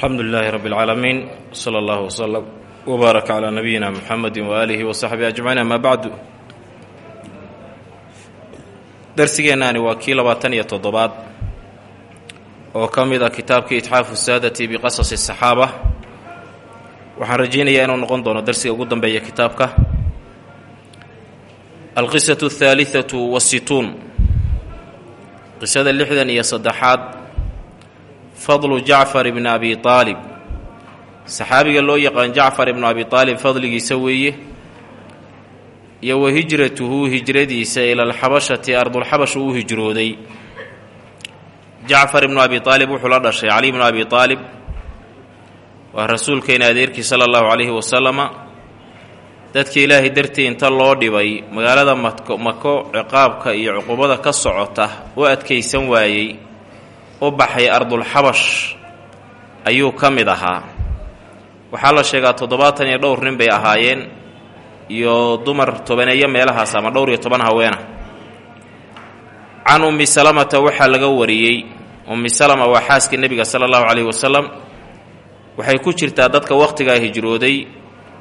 alxamdu lilaahi rabbi اlcaalamiin sala allahu wslm wbaarak calaa nabiyina muxamedi waaalihi wasaxbihi ajmaciin amaa bacdu darsigeennaani waa kii labaatan iyo toddobaad oo ka mid ah kitaabkii itxaafu saadati biqasasi saxaaba. Waxaan rajaynayaa inuu noqon doono darsiga ugu dambeeya kitaabka. Alqisatu athaalitatu wasituun qisada lixdan iyo saddexaad fadlu jacfar ibni abi aalib saxaabiga loo yaqaan jacfar ibnu abi aalib fadligiisa weeye iyo wa hijratuhu hijradiisa ila alxabashati ardulxabash uu hijrooday. Jacfar ibnu abi aalib wuxuu la dhashay cali ibnu abi aalib waa rasuulkeena adeerkii sala allahu calayhi wasalama dadka ilaahay dartii inta loo dhibay magaalada mako mako ciqaabka iyo cuqubada ka socota u adkaysan waayey u baxay ardulxabash ayuu ka mid ahaa. Waxaa la sheegaa toddobaatan iyo dhowr nin bay ahaayeen iyo dumar tobaneeyo meelahaas ama dhowr iyo toban haweena can ummi salamata waxaa laga wariyey. Ummi salama waa xaaska nebiga sala allahu calayhi wasalam waxay ku jirtaa dadka wakhtigaa hijrooday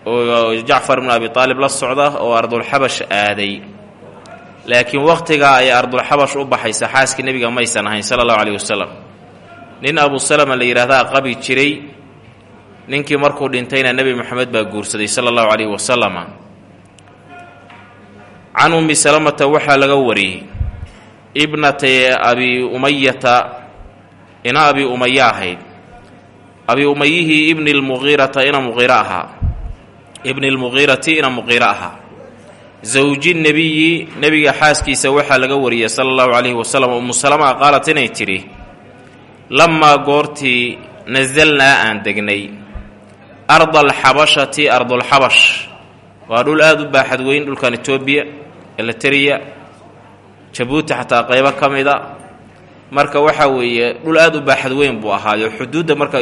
oo jacfar ibnu abi aalib la socda oo ardulxabash aaday laakiin wakhtigaa ay ardulxabash u baxaysa xaaskii nebiga maysan ahayn sala allahu calayhi wasalam nin abu salama la yidhaahdaa qabi jiray ninkii markuu dhintayna nebi moxamed baa guursaday sala allahu calayhi wasalama can ummi salamata waxaa laga wariyey ibnatay abi umayata ina abi umaya ahayd. Abi umayihii ibni lmuqiirata ina muqiiro ahaa. Ibni lmuqiirati ina muqiiro ahaa zawji nebiyi nebiga xaaskiisa waxaa laga wariyey sala allahu calayhi wasalam umu salama qaalat inay tidhi lamaa goortii nasalnaa aan degnay arda alxabashati ardulxabash waa dhul aada u baaxad weyn dhulkan etoobiya eleteriya jabuuti xataa qaybo ka mida. Marka waxaa weeye dhul aada u baaxad weyn buu ahaayo xuduudda marka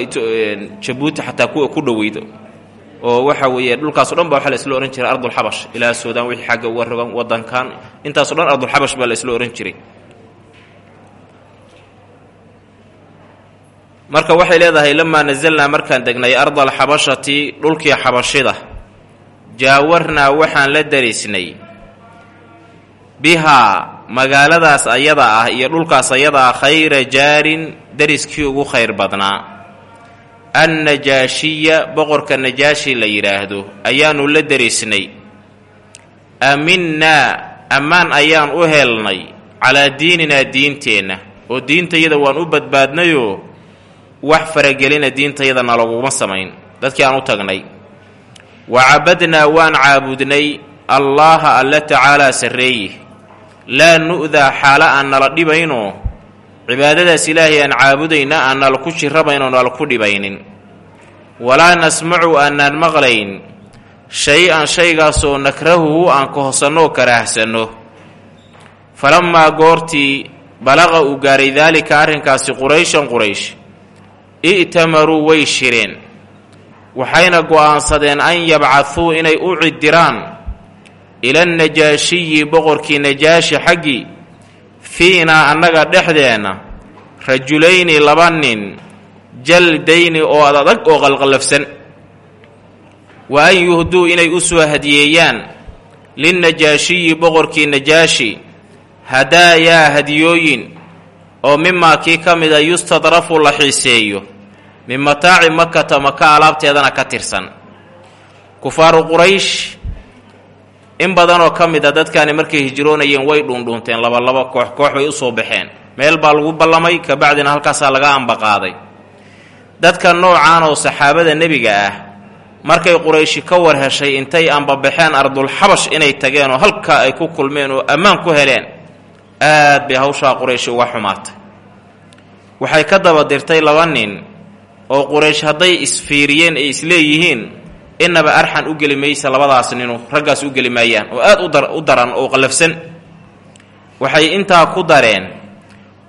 jabuuti xataa kuwa ku dhoweydo oo waxa weeye dhulkaaso dhan ba waxaa la isla ohan jiray ardulxabash ilaa suudaan wixii xagga uga rogan wadankan intaaso dhan ardulxabash baa la isla ohan jiray. Marka waxay leedahay lamaa nasalnaa markaan degnay arda alxabashati dhulkii xabashida jaawarnaa waxaan la darisnay bihaa magaaladaas ayada ah iyo dhulkaas ayada ah khayra jaarin dariskii ugu khayr badnaa annajaashiya boqorka najaashi la yidhaahdo ayaanu la derisnay aaminaa ammaan ayaan u helnay calaa diininaa diinteenna. Oo diintayada waan u badbaadnayoo wax faragelina diintayada nalaguma samayn. Dadkii aan u tagnay. Wa cabadnaa waan caabudnay allaaha alla tacaalaa sarreeye laa nu'daa xaalo aan nala dhibaynoo cibaadadaas ilaahay aan caabudayna aan nala ku jirabaynoo nala ku dhibaynin. Walaa nasmacu aanaan maqlayn. Shay-an shaygaasoo nakrahuhu aan kahosannoo karaahsanno. Falammaa goortii balaqa uu gaaray daalika arrinkaasi qurayshan quraysh i'tamaruu way shireen. Waxayna go'aansadeen an yabcaduu inay u cidiraan ila najaashiyi boqorkii najaashi xaggii fiinaa annaga dhexdeenna rajulayni laba nin jaldayni oo adadag oo qalqallafsan wa an yuhduu inay u soo hadiyeeyaan linnajaashiyi boqorkii najaashi hadaayaa hadiyooyin oo mimaa kii ka mida yustadrafu la xiiseeyo min mataaci makata maka alaabteedana ka tirsan. Kufaaru quraysh in badanoo ka mid a dadkaani markay hijroonayeen way dhuundhuunteen labalaba koox koox bay u soo baxeen. Meel baa lagu ballamay kabacdina halkaasaa laga ambaqaaday. Dadka noocaan oo saxaabada nebiga ah markay qurayshi ka war heshay intay ambabaxeen ardulxabash inay tageen oo halkaa ay ku kulmeen oo ammaan ku heleen aad bay hawshaa qurayshi uga xumaatay. Waxay ka daba dirtay laba nin oo quraysh hadday isfiiriyeen ay isleeyihiin innaba arxan u geli maysa labadaas ninu raggaas u geli maayaan oo aad u daran oo qallafsan waxay intaa ku dareen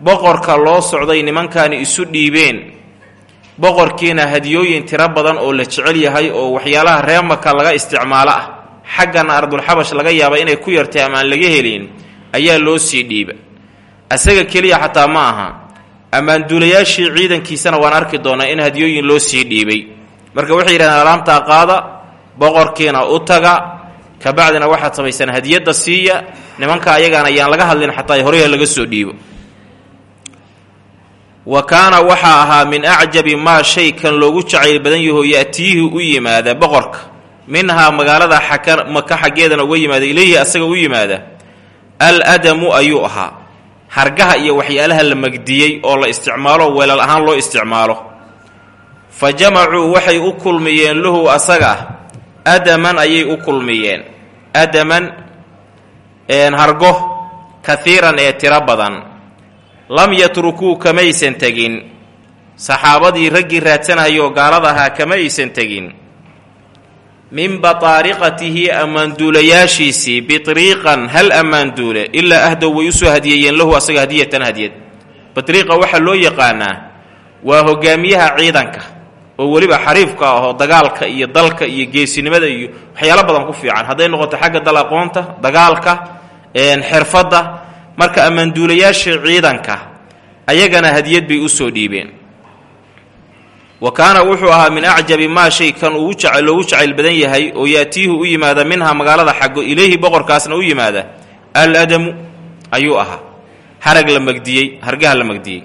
boqorka loo socday nimankaani isu dhiibeen. Boqorkiina hadiyooyin tiro badan oo la jecel yahay oo waxyaalaha reemaka laga isticmaalo ah. Xaggana ardulxabash laga yaaba inay ku yartay ama aan laga helin ayaa loo sii dhiiba asaga keliya xataa ma aha. Ammaanduulayaashii ciidankiisana waan arki doonaa in hadiyooyin loo sii dhiibay marka waxay yidhahdeen alaamtaa qaada boqorkiina u taga kabacdina waxaad samaysaan hadiyadda siiya nimanka ayagaana ayaan laga hadlin xataa horeyha laga soo dhiibo. Wa kaana waxaa ahaa min acjabi maa shay kan loogu jacayl badan yaho ya'tiihi u yimaada boqorka. Minhaa magaalada xaka maka xaggeedana uga yimaada ilayhi asaga u yimaada al adamu ayuu ahaa. Hargaha iyo waxyaalaha la magdiyey oo la isticmaalo weelal ahaan loo isticmaalo fa jamacuu waxay u kulmiyeen lahu asaga adaman ayay u kulmiyeen. Adaman hargo kaiiran ee tiro badan. Lam yatrukuu kamaysan tegin. Saxaabadii raggii raadsanayoo gaalada ahaa kama aysan tegin. Min bataariqatihi ammaanduulayaashiisii bitriiqan hal ammaanduule ilaa ahdow way u soo hadiyeeyeen lahu asaga hadiyatan hadiyad. Batriiqa waxaa loo yaqaanaa waa hogaamiyaha ciidanka oo weliba xariifka ah oo dagaalka iyo dalka iyo geesinimada iyo waxyaalo badan ku fiican. Hadday noqoto xagga dal aqoonta dagaalka xirfadda marka ammaanduulayaashii ciidanka ayagana hadiyad bay u soo dhiibeen. Wa kaana wuxuu ahaa min acjabi maa shay kan uu loogu jacayl badan yahay oo yaatiihu u yimaada minhaa magaalada xaggo ilayhi boqorkaasna u yimaada al adamu ayuu ahaa. Harag la magdiyey hargaha la magdiyey.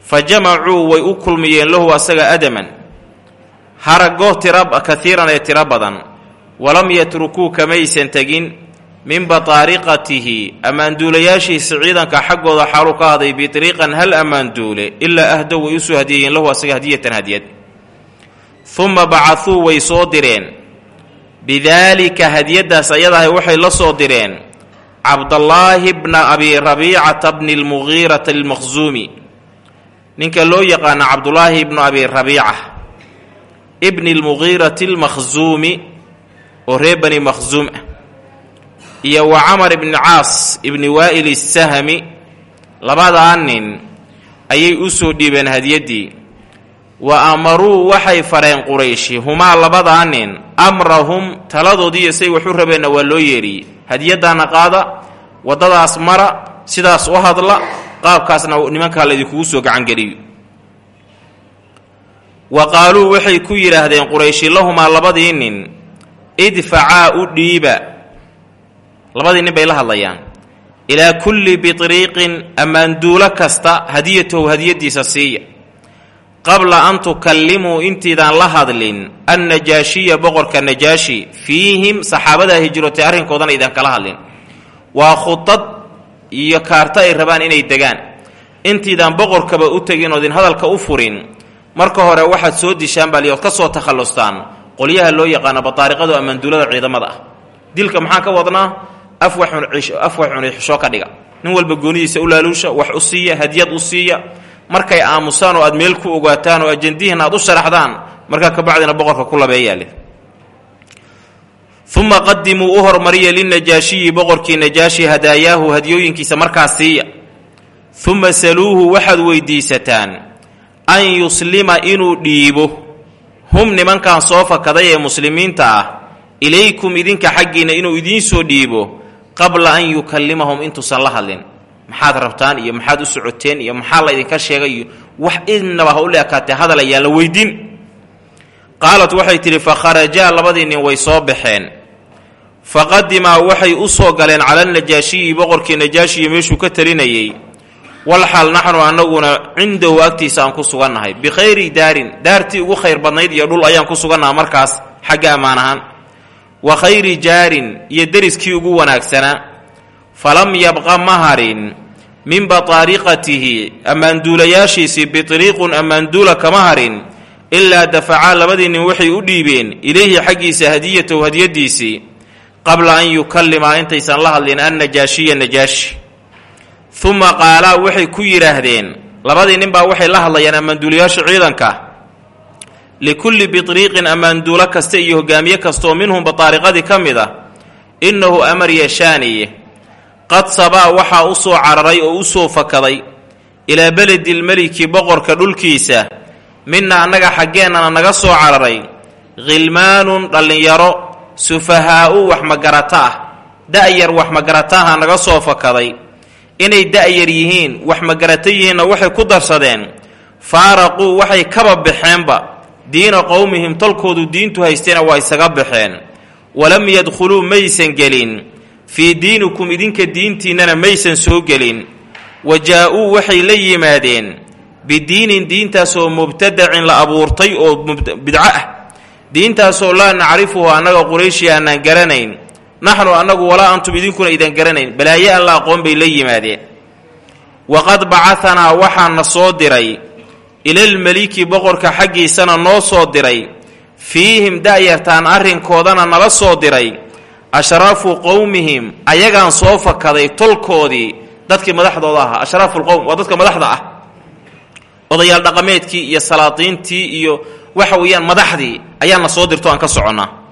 Fa jamacuu way u kulmiyeen lahu asaga adaman harago kaiiran ee tiro badan. Walam yatrukuu kamaysan tegin min bataariqatihi ammaanduulayaashiisa ciidanka xaggooda xaaluu ka haday bitriiqan hal ammaanduule ilaa ahdow way u soo hadiyeeyeen lahu asaga hadiyatan hadiyad. Uma bacahuu way soo direen. Bidaalika hadiyaddaas ayadahay waxay la soo direen. Cabdallaahi bna abi rabiicata bni lmugiirata almaqsuumi ninka loo yaqaana cabdulaahi ibnu abi rabiica ibni lmugiirati almakhsuumi oo reer bani makhsuum ah iyo wa camar ibni caas ibni waa'il isahami labadaa nin ayay u soo dhiibeen hadiyaddii wa amaruu waxay fareen qurayshi humaa labadaa amrahum taladoodiiyo say wax u rabeenna waa loo yeedhiyey hadiyaddaana qaada waddadaas mara sidaas u hadla qaabkaasna nimankaa laydinkugu soo gacangeliyo wa qaaluu waxay ku yidhaahdeen qurayshi lahumaa labadii nin idfacaa u dhiiba. Labadii nin bay la hadlayaan. Ilaa kulli bitriiqin ammaanduulo kasta hadiyatahu hadiyaddiisa siiya. Qabla an tukallimuu intiidaan la hadlin annajaashiya boqorka najaashi fiihim saxaabadaa hijrootay arrinkoodana idankala hadlin. Waa khudad iyo kaarta ay rabaan inay degaan. Intiidaan boqorkaba u tegin oodin hadalka u furin marka hore waxaad soo dishaan baaliyood ka soo takhallustaan. Qolyaha loo yaqaano bataariqadu ammaanduulada ciidamada. Ah dilka maxaan ka wadnaa? Afwax xuni xisho ka dhiga. Nin walba goonidiisa u laaluusha wax u siiya hadiyad u siiya. Markay aamusaan oo aad meel ku ogaataan oo ajandihin aad u sharaxdaan markaa kabacdina boqorka ku labeeyaale. Uma qadimuu u hormariya linajaashiyi boqorkii najaashi hadaayaahu hadiyooyinkiisa markaas siiya. Uma saluuhu waxaad weydiisataan an yuslima inuu dhiibo. Hum nimankan soo fakaday ee muslimiinta ah ilaykum idinka xaggiinna inuu idiin soo dhiibo qabla an yukallimahum intuusan la hadlin. Maxaad rabtaan iyo maxaad u socoteen iyo maxaa la ydinka sheegay iyo wax idnaba ha u leekaatee hadal ayaan la weydin qaalat waxay tidhi fa kharajaa labadii nin way soo baxeen. Faqadimaa waxay u soo galeen cala najaashiyi boqorkii najaashiyi meeshuu ka talinayey walxaal naxnu annaguna cindahu agtiisa aan ku sugannahay. Bikhayri daarin daartii ugu khayr badnayd iyo dhul ayaan ku sugannaha markaas xagga ammaan ahaan. Wa khayri jaarin iyo deriskii ugu wanaagsanaa falam yabqa ma harin min bataariqatihi ammaanduulayaashiisii bitriiqun ammaanduula kama harin ilaa dafacaa labadii nin waxay u dhiibeen ilayhi xaggiisa hadiyatahu hadiyaddiisii qabla an yukallimaa. Intaysan la hadlin annajaashiya najaashi uma qaalaa waxay ku yidhaahdeen labadii nin baa waxay la hadlayaan ammaanduulayaasha ciidanka likulli bitriiqin ammaanduulo kasta iyo hogaamiye kastaoo minhum bataariqadii ka mid a innahu amar yeeshaaniye qad sabaa waxaa u soo cararay oo u soo fakaday ilaa beledilmeliki boqorka dhulkiisa mina annaga xaggeennana naga soo cararay khilmaanun dhallinyaro sufahaa'u wax magarata ah da'yar wax magarataha naga soo fakaday inay da-yar yihiin wax magarata yihiinna waxay ku darsadeen. Faaraquu waxay kaba baxeenba. Diina qowmihim tolkoodu diintu haystayna waa isaga baxeen. Walam yadkhuluu maysan gelin. Fii diinikum idinka diintiinnana maysan soo gelin. Wa jaa-uu waxay la yimaadeen. Bidiinin diintaasoo mubtadacin la abuurtay oo bidco ah. Diintaasoo laa nacrifuhu annaga qurayshi aanaan garanayn naxnu annagu walaa antum idinkuna idan garanayn. Balaaye aan la aqoon bay la yimaadeen. Waqad bacahanaa waxaana soo diray ilalmeliki boqorka xaggiisana noo soo diray fiihim da-yartaan arrinkoodana nala soo diray ashraafu qowmihim ayagaan soo fakaday tolkoodii dadkii madaxdooda ahaa. Ashraafu lqowm waa dadka madaxda ah. Odayaal dhaqameedkii iyo salaadiintii iyo waxa weeyaan madaxdii ayaana soo dirto aan ka soconnaa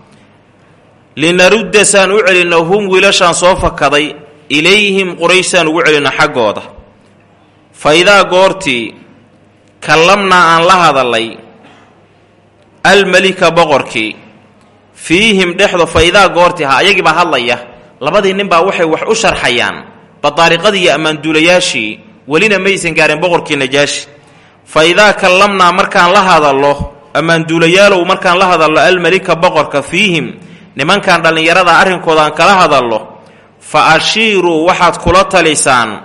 linarudda saan u celinno hum wiilashaan soo fakaday ilayhim qurayshaan ugu celinno xaggooda. Fa idaa goortii kallamnaa aan la hadallay almelika boqorkii fiihim dhexdo fa idaa goortii ha ayagii baa hadlaya labadii nin baa waxay wax u sharxayaan badaariqadii iyo ammaanduulayaashii welina maysan gaareen boqorkii najaashi. Fa idaa kallamnaa markaan la hadallo ammaanduulayaalow markaan la hadallo almelika boqorka fiihim nimankan dhallinyarada arrinkooda aan kala hadallo fa ashiiruu waxaad kula talisaan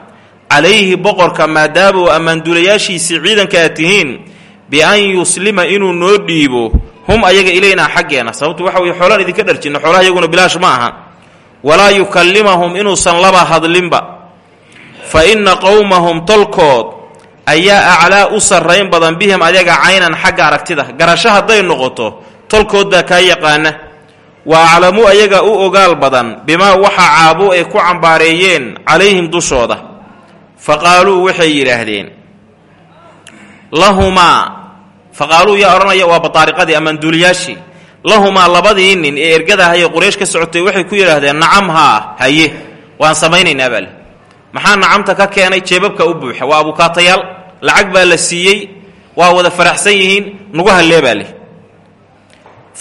calayhi boqorka maadaama ammaanduulayaashiisii ciidanka aad tihiin bi-an yuslima inuu noo dhiibo hum ayaga ilaynaa xaggeena sababtu waxa weye xoolaan idinka dharjinno xoolaha iyaguna bilaash ma aha. Walaa yukallimahum inuusan laba hadlinba. Fa inna qowmahum tolkood ayaa aclaa u sarrayn badan bihim ayaga caynan xagga aragtida. Garasho hadday noqoto tolkood baa kaa yaqaana wa aclamu ayaga u ogaal badan bimaa waxa caabu ay ku cambaareeyeen calayhim dushooda. Fa qaaluu waxay yidhaahdeen lahumaa fa qaaluu yaa odhanaya waa badaariqadii ammaanduuliyaashii lahumaa labadii nin ee ergadahayee quraysh ka socotay waxay ku yidhaahdeen nacam haa haye waan samaynaynaa baa le maxaa nacamta ka keenay jeebabka u buuxa? Waa abukaatayaal lacag baa la siiyey waa wada faraxsan yihiin nugu hallee baa leh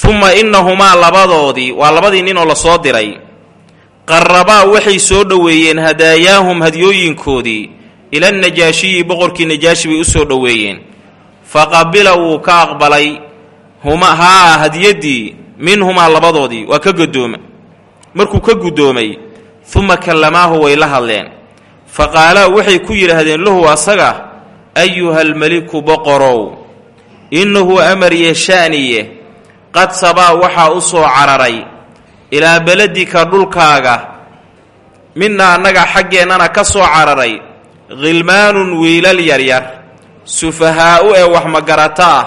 uma innahumaa labadoodii waa labadii ninoo la soo diray. Qarrabaa waxay soo dhoweeyeen hadaayaahum hadyooyinkoodii. Ila najaashiyi boqorkii najaashi bay u soo dhoweeyeen. Fa qabila wuu ka aqbalay. Huma haa hadyaddii minhumaa labadoodii waa ka guddooma markuu ka guddoomay uma kallamaahu way la hadleen. Fa qaalaa waxay ku yidhaahdeen lahu asaga ayuhalmeliku boqorow innahu amarye sha'niye qad sabaa waxaa u soo cararay ilaa beledika dhulkaaga. Midna annaga xaggeennana ka soo cararay. Khilmaanun wiilal yaryar. Sufahaa'u ee wax magarata ah.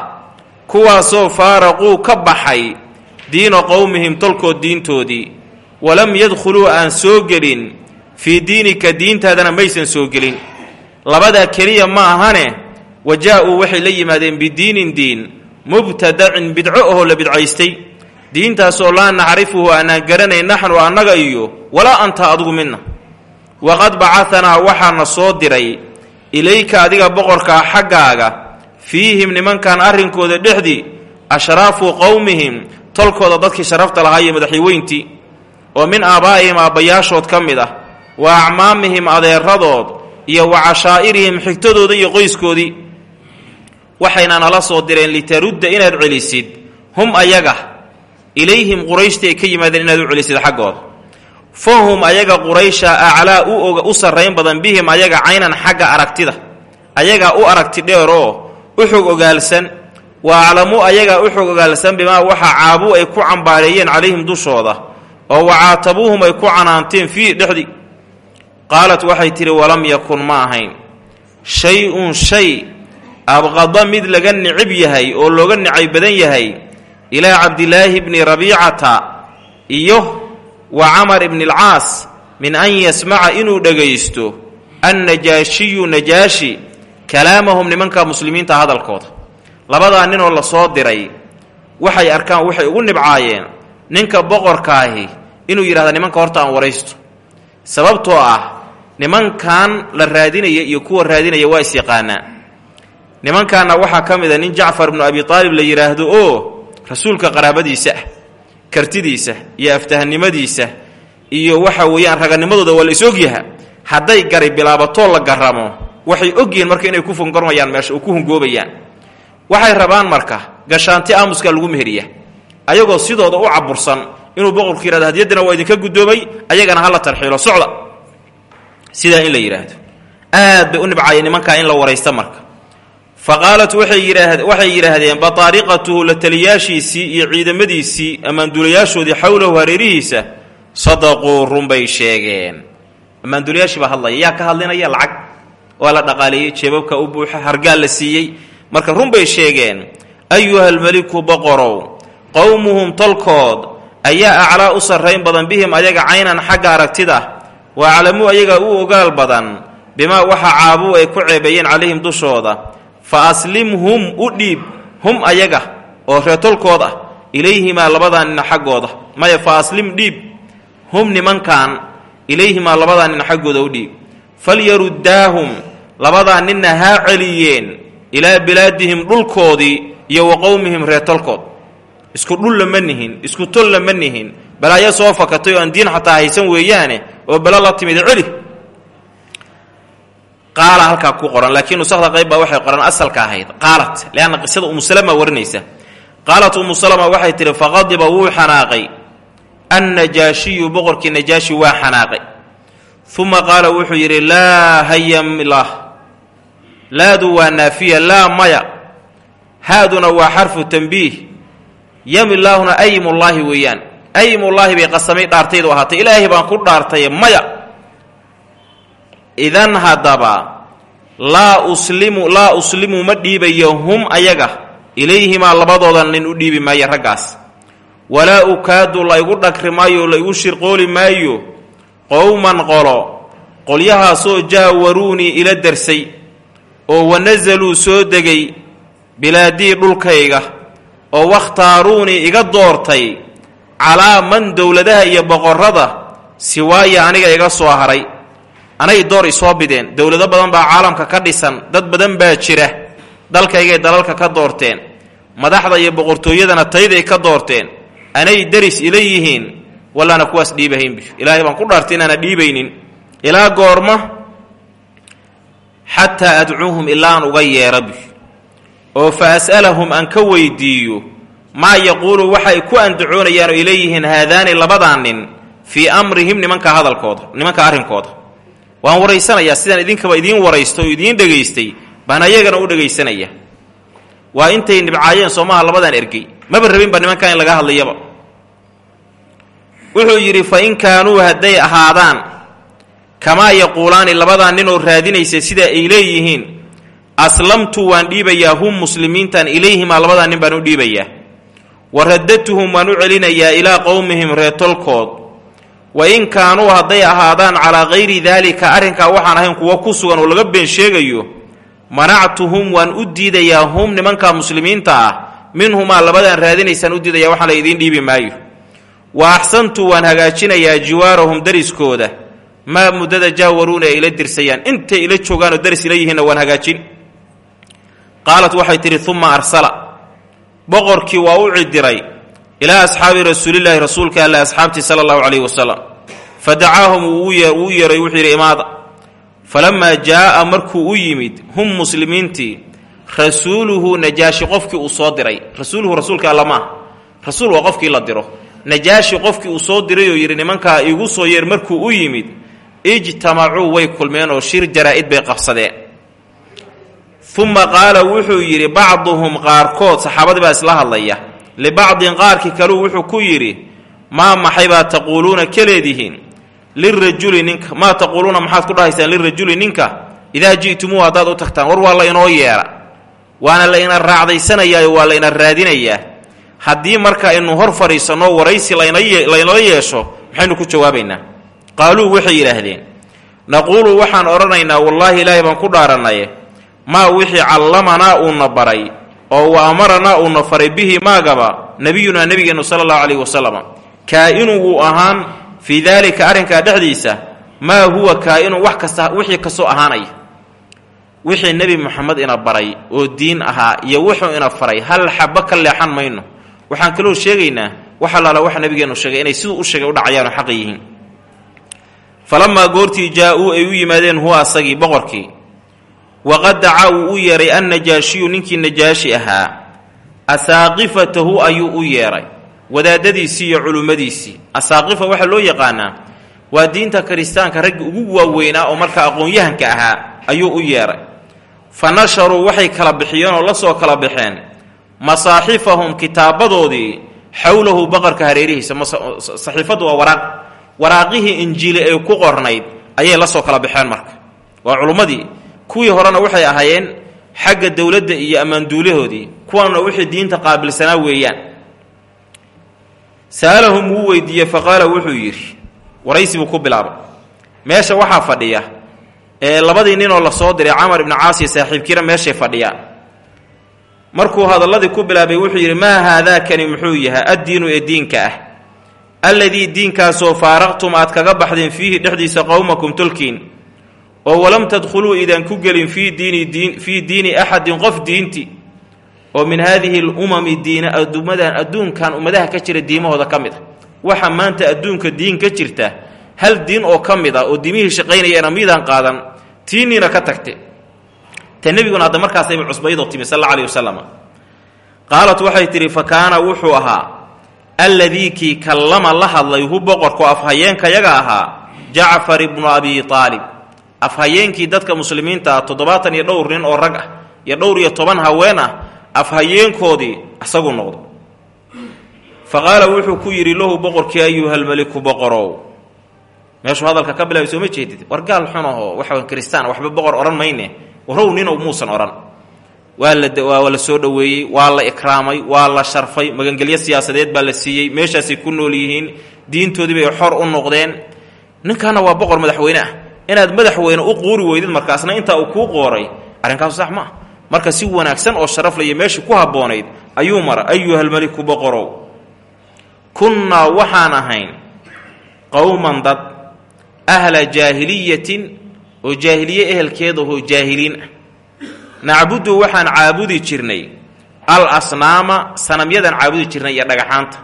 Kuwaasoo faaraquu ka baxay diina qowmihim tolkood diintoodii walam yadkhuluu aan soo gelin. Fii diinika diintaadana maysan soo gelin. Labadaa keliya ma ahane wa jaa-uu waxay la yimaadeen bidiinin diin mubtadacin bidco ahoo la bidcaystay. Diintaasoo laa nacrifuhu aanaan garanayn naxnu annaga iyo walaa anta adigu midna waqad bacahanaa waxaana soo diray ilayka adiga boqorkaa xaggaaga fiihim nimankan arrinkooda dhexdii ashraafu qowmihim tolkooda dadkii sharafta lahaa iyo madaxyaweyntii oo min aabaa'ihim aabbayaashood ka mid ah wa acmaamihim adeeradood iyo wa cashaa'irihim xigtadooda iyo qoyskoodii waxayna nala soo direen litarudda inaad celisid. Hum ayaga ilayhim qurayshta ay ka yimaadeen inaad u celisid xaggooda. Fa hum ayaga quraysha aclaa u sarrayn badan bihim ayaga caynan xagga aragtida. Ayagaa u aragti dheeroo u xog ogaalsan. Wa aclamu ayagaa u xog ogaalsan bimaa waxa caabu ay ku cambaareeyeen calayhim dushooda. Oo wacaatabuuhum ay ku canaanteen fiihi dhexdii qaalat waxay tidhi walam yakun ma ahayn. Shay-un shay abqada mid laga nicib yahay oo looga nicay badan yahay ilaa cabdilaahi bni rabiicata iyo wa camar ibni alcaas min an yasmaca inuu dhagaysto annajaashiyu najaashi kalaamahum nimanka muslimiinta hadalkooda. Labadaa ninoo la soo diray waxay arkaan waxay ugu nibcaayeen ninka boqorkaahi inuu yidhahda nimanka horta aan waraysto. Sababtoo ah nimankan la raadinaya iyo kuwa raadinaya waa is-yaqaanaa nimankaana waxaa ka mid a nin jacfar ibnu abi aalib la yidhaahdo oo rasuulka qaraabadiisa kartidiisa iyo aftahanimadiisa iyo waxa weeyaan raganimadooda waa la is ogyaha hadday gari bilaabatoo la garamo waxay ogyihiin marka inay ku fungarmayaan meesha oo ku hungoobayaan. Waxay rabaan marka gashaanti aamuska lagu meheriya ayagoo sidooda u cabursan inuu boqorku yihahdo hadyaddana waa idinka guddoomay ayagana hala tarxiilo socda. Sidaa in la yidhaahdo aad bay u nibcayeen nimankaa in la waraysta marka fa qaalat waxay yidhaahdeen bataariqatuhu la taliyaashiisii iyo ciidamadiisii ammaanduulayaashoodii xowlahu hareerihiisa sadaquu runbay sheegeen. Ammaanduulayaashii baa hadlaya yaa ka hadlinaya lacag waa la dhaqaaleeyey jeebabka u buuxa hargaal la siiyey. Marka runbay sheegeen ayuhalmeliku boqorow qowmuhum tolkood ayaa aclaa u sarrayn badan bihim ayaga caynan xagga aragtida wa aclamuu ayaga u ogaal badan bimaa waxa caabuu ay ku ceebeeyeen calayhim dushooda fa aslimhum u dhiib hum ayaga oo reetolkood ah ilayhimaa labadaa nina xaggooda. Maya fa aslim dhiib hum nimankan ilayhimaa labadaa nina xaggooda u dhiib. Falyaruddaahum labadaa ninna haa celiyeen ilaa bilaadihim dhulkoodii iyo wa qowmihim reetolkood. Isku dhulla ma nihin isku tolla ma nihin. Balaayo soo fakatay oo aan diin xataa haysan weeyaane oo belo la timid celi qaala halkaa ku qoran laakiin nusakda qayb baa waxay qoran asalka ahayd. Qaalat leanna qisada umu salama warinaysa. Qaalat umu salama waxay tihi faqadiba wuu xanaaqay. Annajaashiyu boqorkii najaashi waa xanaaqay. Uma qaala wuxuu yidhi laa hayamlah laadu waa naafiya laa maya. Haaduna waa xarfu tanbiih. Yamilaahuna aymullaahi weeyaan. Aymullaahi bay qasamay dhaartaydu ahaatay. Ilaahay baan ku dhaartay maya idan haddaba laa uslimu laa uslimu ma dhiibayo hum ayaga. Ilayhimaa labadooda nin u dhiibi maayo raggaas. Walaa ukaadu la igu dhagri maayo la igu shirqooli maayo. Qowman qolo qolyahaasoo jaawaruunii ila darsay oo wanazaluu soo degay bilaadii dhulkayga oo wakhtaaruunii iga doortay calaa man dowladaha iyo boqorrada siwaaya aniga iga soo haray anay door isoo bideen. Dowlado badan baa caalamka ka dhisan. Dad badan baa jira. Dalkaygay dalalka ka doorteen. Madaxda iyo boqortooyadana tayday ka doorteen. Anay deris ila yihiin. Wallaana kuwaas dhiibahaynbi ilaahay baan ku dhaartay inaana dhiibaynin. Ilaa goorma xataa adcuuhum ilaa aan uga yeerabi oo fa as'alahum aan ka weydiiyo maa yaquulu waxay ku andacoonayaan oo ay leeyihiin haadaani labadaa nin fii amrihim nimanka hadalkooda nimanka arrinkooda waan waraysanayaa sidaan idinkaba idiin waraysto oo idiin dhegaystay baan ayagana u dhegaysanaya. Waa intay nibcaayeen soomaha labadan ergey. Maba rabinba nimankan in laga hadlayaba. Wuxuu yidhi fa in kaanuu hadday ahaadaan kamaa yaquulaani labadaa ninoo raadinaysa sida ay leeyihiin aslamtu waan dhiibayaa hum muslimiintan ilayhimaa labadaa nin baan u dhiibayaa. Wa radatuhum waan u celinayaa ilaa qowmihim reetolkood wa in kaanuu hadday ahaadaan calaa kayri daalika arrinkaa waxaan ahayn kuwo ku sugan oo laga been sheegayo manactuhum waan u diidayaa hum nimanka muslimiinta ah minhumaa labadaan raadinaysaan u diidaya waxaan la idiin dhiibi maayo. Wa axsantu waan hagaajinayaa jiwaarahum dariskooda maa muddada jaawaruuna ay ila dirsayaan intay ila joogaanoo daris ila yihiinna waan hagaajin. Qaalat waxay tidhi uma arsala. Boqorkii waa u cidiray ilaa asxaabi rasuulilaahi rasuulka alle asxaabtii sala allahu calayhi wasalam fa dacaahum wuu yeeray wuxuu yidhi imaada. Falamaa jaa'a markuu u yimid hum muslimiintii rasuuluhu najaashi qofkii uu soo diray. Rasuuluhu rasuulka alla maaha rasuul waa qofkii la diro. Najaashi qofkii uu soo diray oo yidhi nimankaa iigu soo yeer markuu u yimid ijtamacuu way kulmeen oo shir jaraa'id bay qabsadeen. Uma qaala wuxuu yidhi bacduhum qaarkood saxaabadii baa isla hadlaya libacdin qaarkii kaleu wuxuu ku yidhi maa maxay baa taquuluuna ka leedihiin lirajuli ninka maa taquuluuna maxaad ku dhahaysaan lirajuli ninka idaa ji'tumuu haddaad u tagtaan war waa la inoo yeedha waana la ina raacdaysanayaayo waa la ina raadinayaa haddii marka aynu hor fadhiisanno waraysi laynala yeesho maxaynu ku jawaabaynaa qaaluu waxay yidhaahdeen naquulu waxaan odhanaynaa wallaahi ilaahay baan ku dhaaranaye maa wixii callamanaa uuna baray oo wa amaranaa uuna faray bihi maagaba nebiyunaa nebigeennu sala allahu calayhi wasalam kaa-inu ahaan fii daalika arrinkaa dhexdiisa maa huwa kaa-inu wax kasta wixii kastoo ahaanaya wixii nebi moxamed ina baray oo diin ahaa iyo wuxuu ina faray hal xabbo ka leexan mayno? Waxaan kaloo sheegaynaa wax allaala waxa nebigeennu sheegay inay siduu u sheegay u dhacayaano xaqa yihiin. Falamaa goortii jaa-uu ay u yimaadeen huwa asagii boqorkii waqad dacaa uu u yeeray annajaashiyu ninkii najaashi ahaa asaaqifatahu ayuu u yeeray wadaadadiisii iyo culummadiisii asaaqifa waxaa loo yaqaanaa waa diinta kiristaanka raggi ugu waaweynaa oo marka aqoon-yahanka ahaa ayuu u yeeray fa nasharuu waxay kala bixiyeen oo la soo kala baxeen masaaxifahum kitaabadoodii xowlahu baqarka hareerihiisa saxiifaddu waa waraaq waraaqihii injiili ay ku qornayd ayay la soo kala baxeen marka waa culummadii kuwii horena waxay ahaayeen xagga dowladda iyo ammaanduulahoodii kuwanna wixii diinta qaabilsanaa weeyaan. Sa'alahum wuu weydiiyey fa qaala wuxuu yidhi waraysi buu ku bilaabay. Meesha waxaa fadhiya ee labadii ninoo la soo diray camar ibnu caas iyo saaxiibkiina meeshay fadhiyaan. Markuu hadalladii ku bilaabay wuxuu yidhi maa haadaakani? Muxuu yahay addiinu ee diinka ah. Alladii diinkaasoo faaraqtum aad kaga baxdeen fiihi dhexdiisa qowmakum tolkiin oo walam tadkhuluu idaan ku gelin fii diini diin fii diini axadin qof diinti oo min haadihi lumami diina adduummadan adduunkan ummadaha ka jira diimahooda ka mid a waxa maanta adduunka diin ka jirta hal diin oo ka mid ah oo diimihii shaqaynayana miidaan qaadan tiiniina ka tagte. Ta nebiguna hadda markaasayba cusbaydoo timi sal alla alih wasalam qaalat waxay tidhi fa kaana wuxuu ahaa alladii kallama la hadlay hu boqorku afhayeenkayaga ahaa jacfar ibnu abi aalib afhayeenkii dadka muslimiinta ah toddobaatan iyo dhowr nin oo rag ah iyo dhowr iyo toban haween ah afhayeenkoodii isagu noqdo. Fa qaala wuxuu ku yidhi lahu boqorkii ayuhalmeliku boqorow. Meeshuu hadalka ka bilaabay sooma jeedid? War gaal xunahoo waxa kristaan waxba boqor odhan mayne. Warow ninow muusan odhan. Waa la waa la soo dhoweeyey waa la ikraamay waa la sharfay magangelyo siyaasadeed baa la siiyey meeshaasay ku nool yihiin diintoodii bay xor u noqdeen. Ninkaana waa boqor madaxweyne ah inaad madaxweyne u quuri weydid markaasna intaa uu kuu qooray arrinkaasu sax ma ah marka si wanaagsan oo sharaflaiyo meeshii ku habboonayd ayuu mara ayuhalmeliku boqorow kunnaa waxaan ahayn qowman dad ahla jaahiliyatin oo jaahiliye ehelkeedahoo jaahiliin ah. Nacbudu waxaan caabudi jirnay al asnaama sanamyadan caabudi jirnay iyo dhagaxaanta.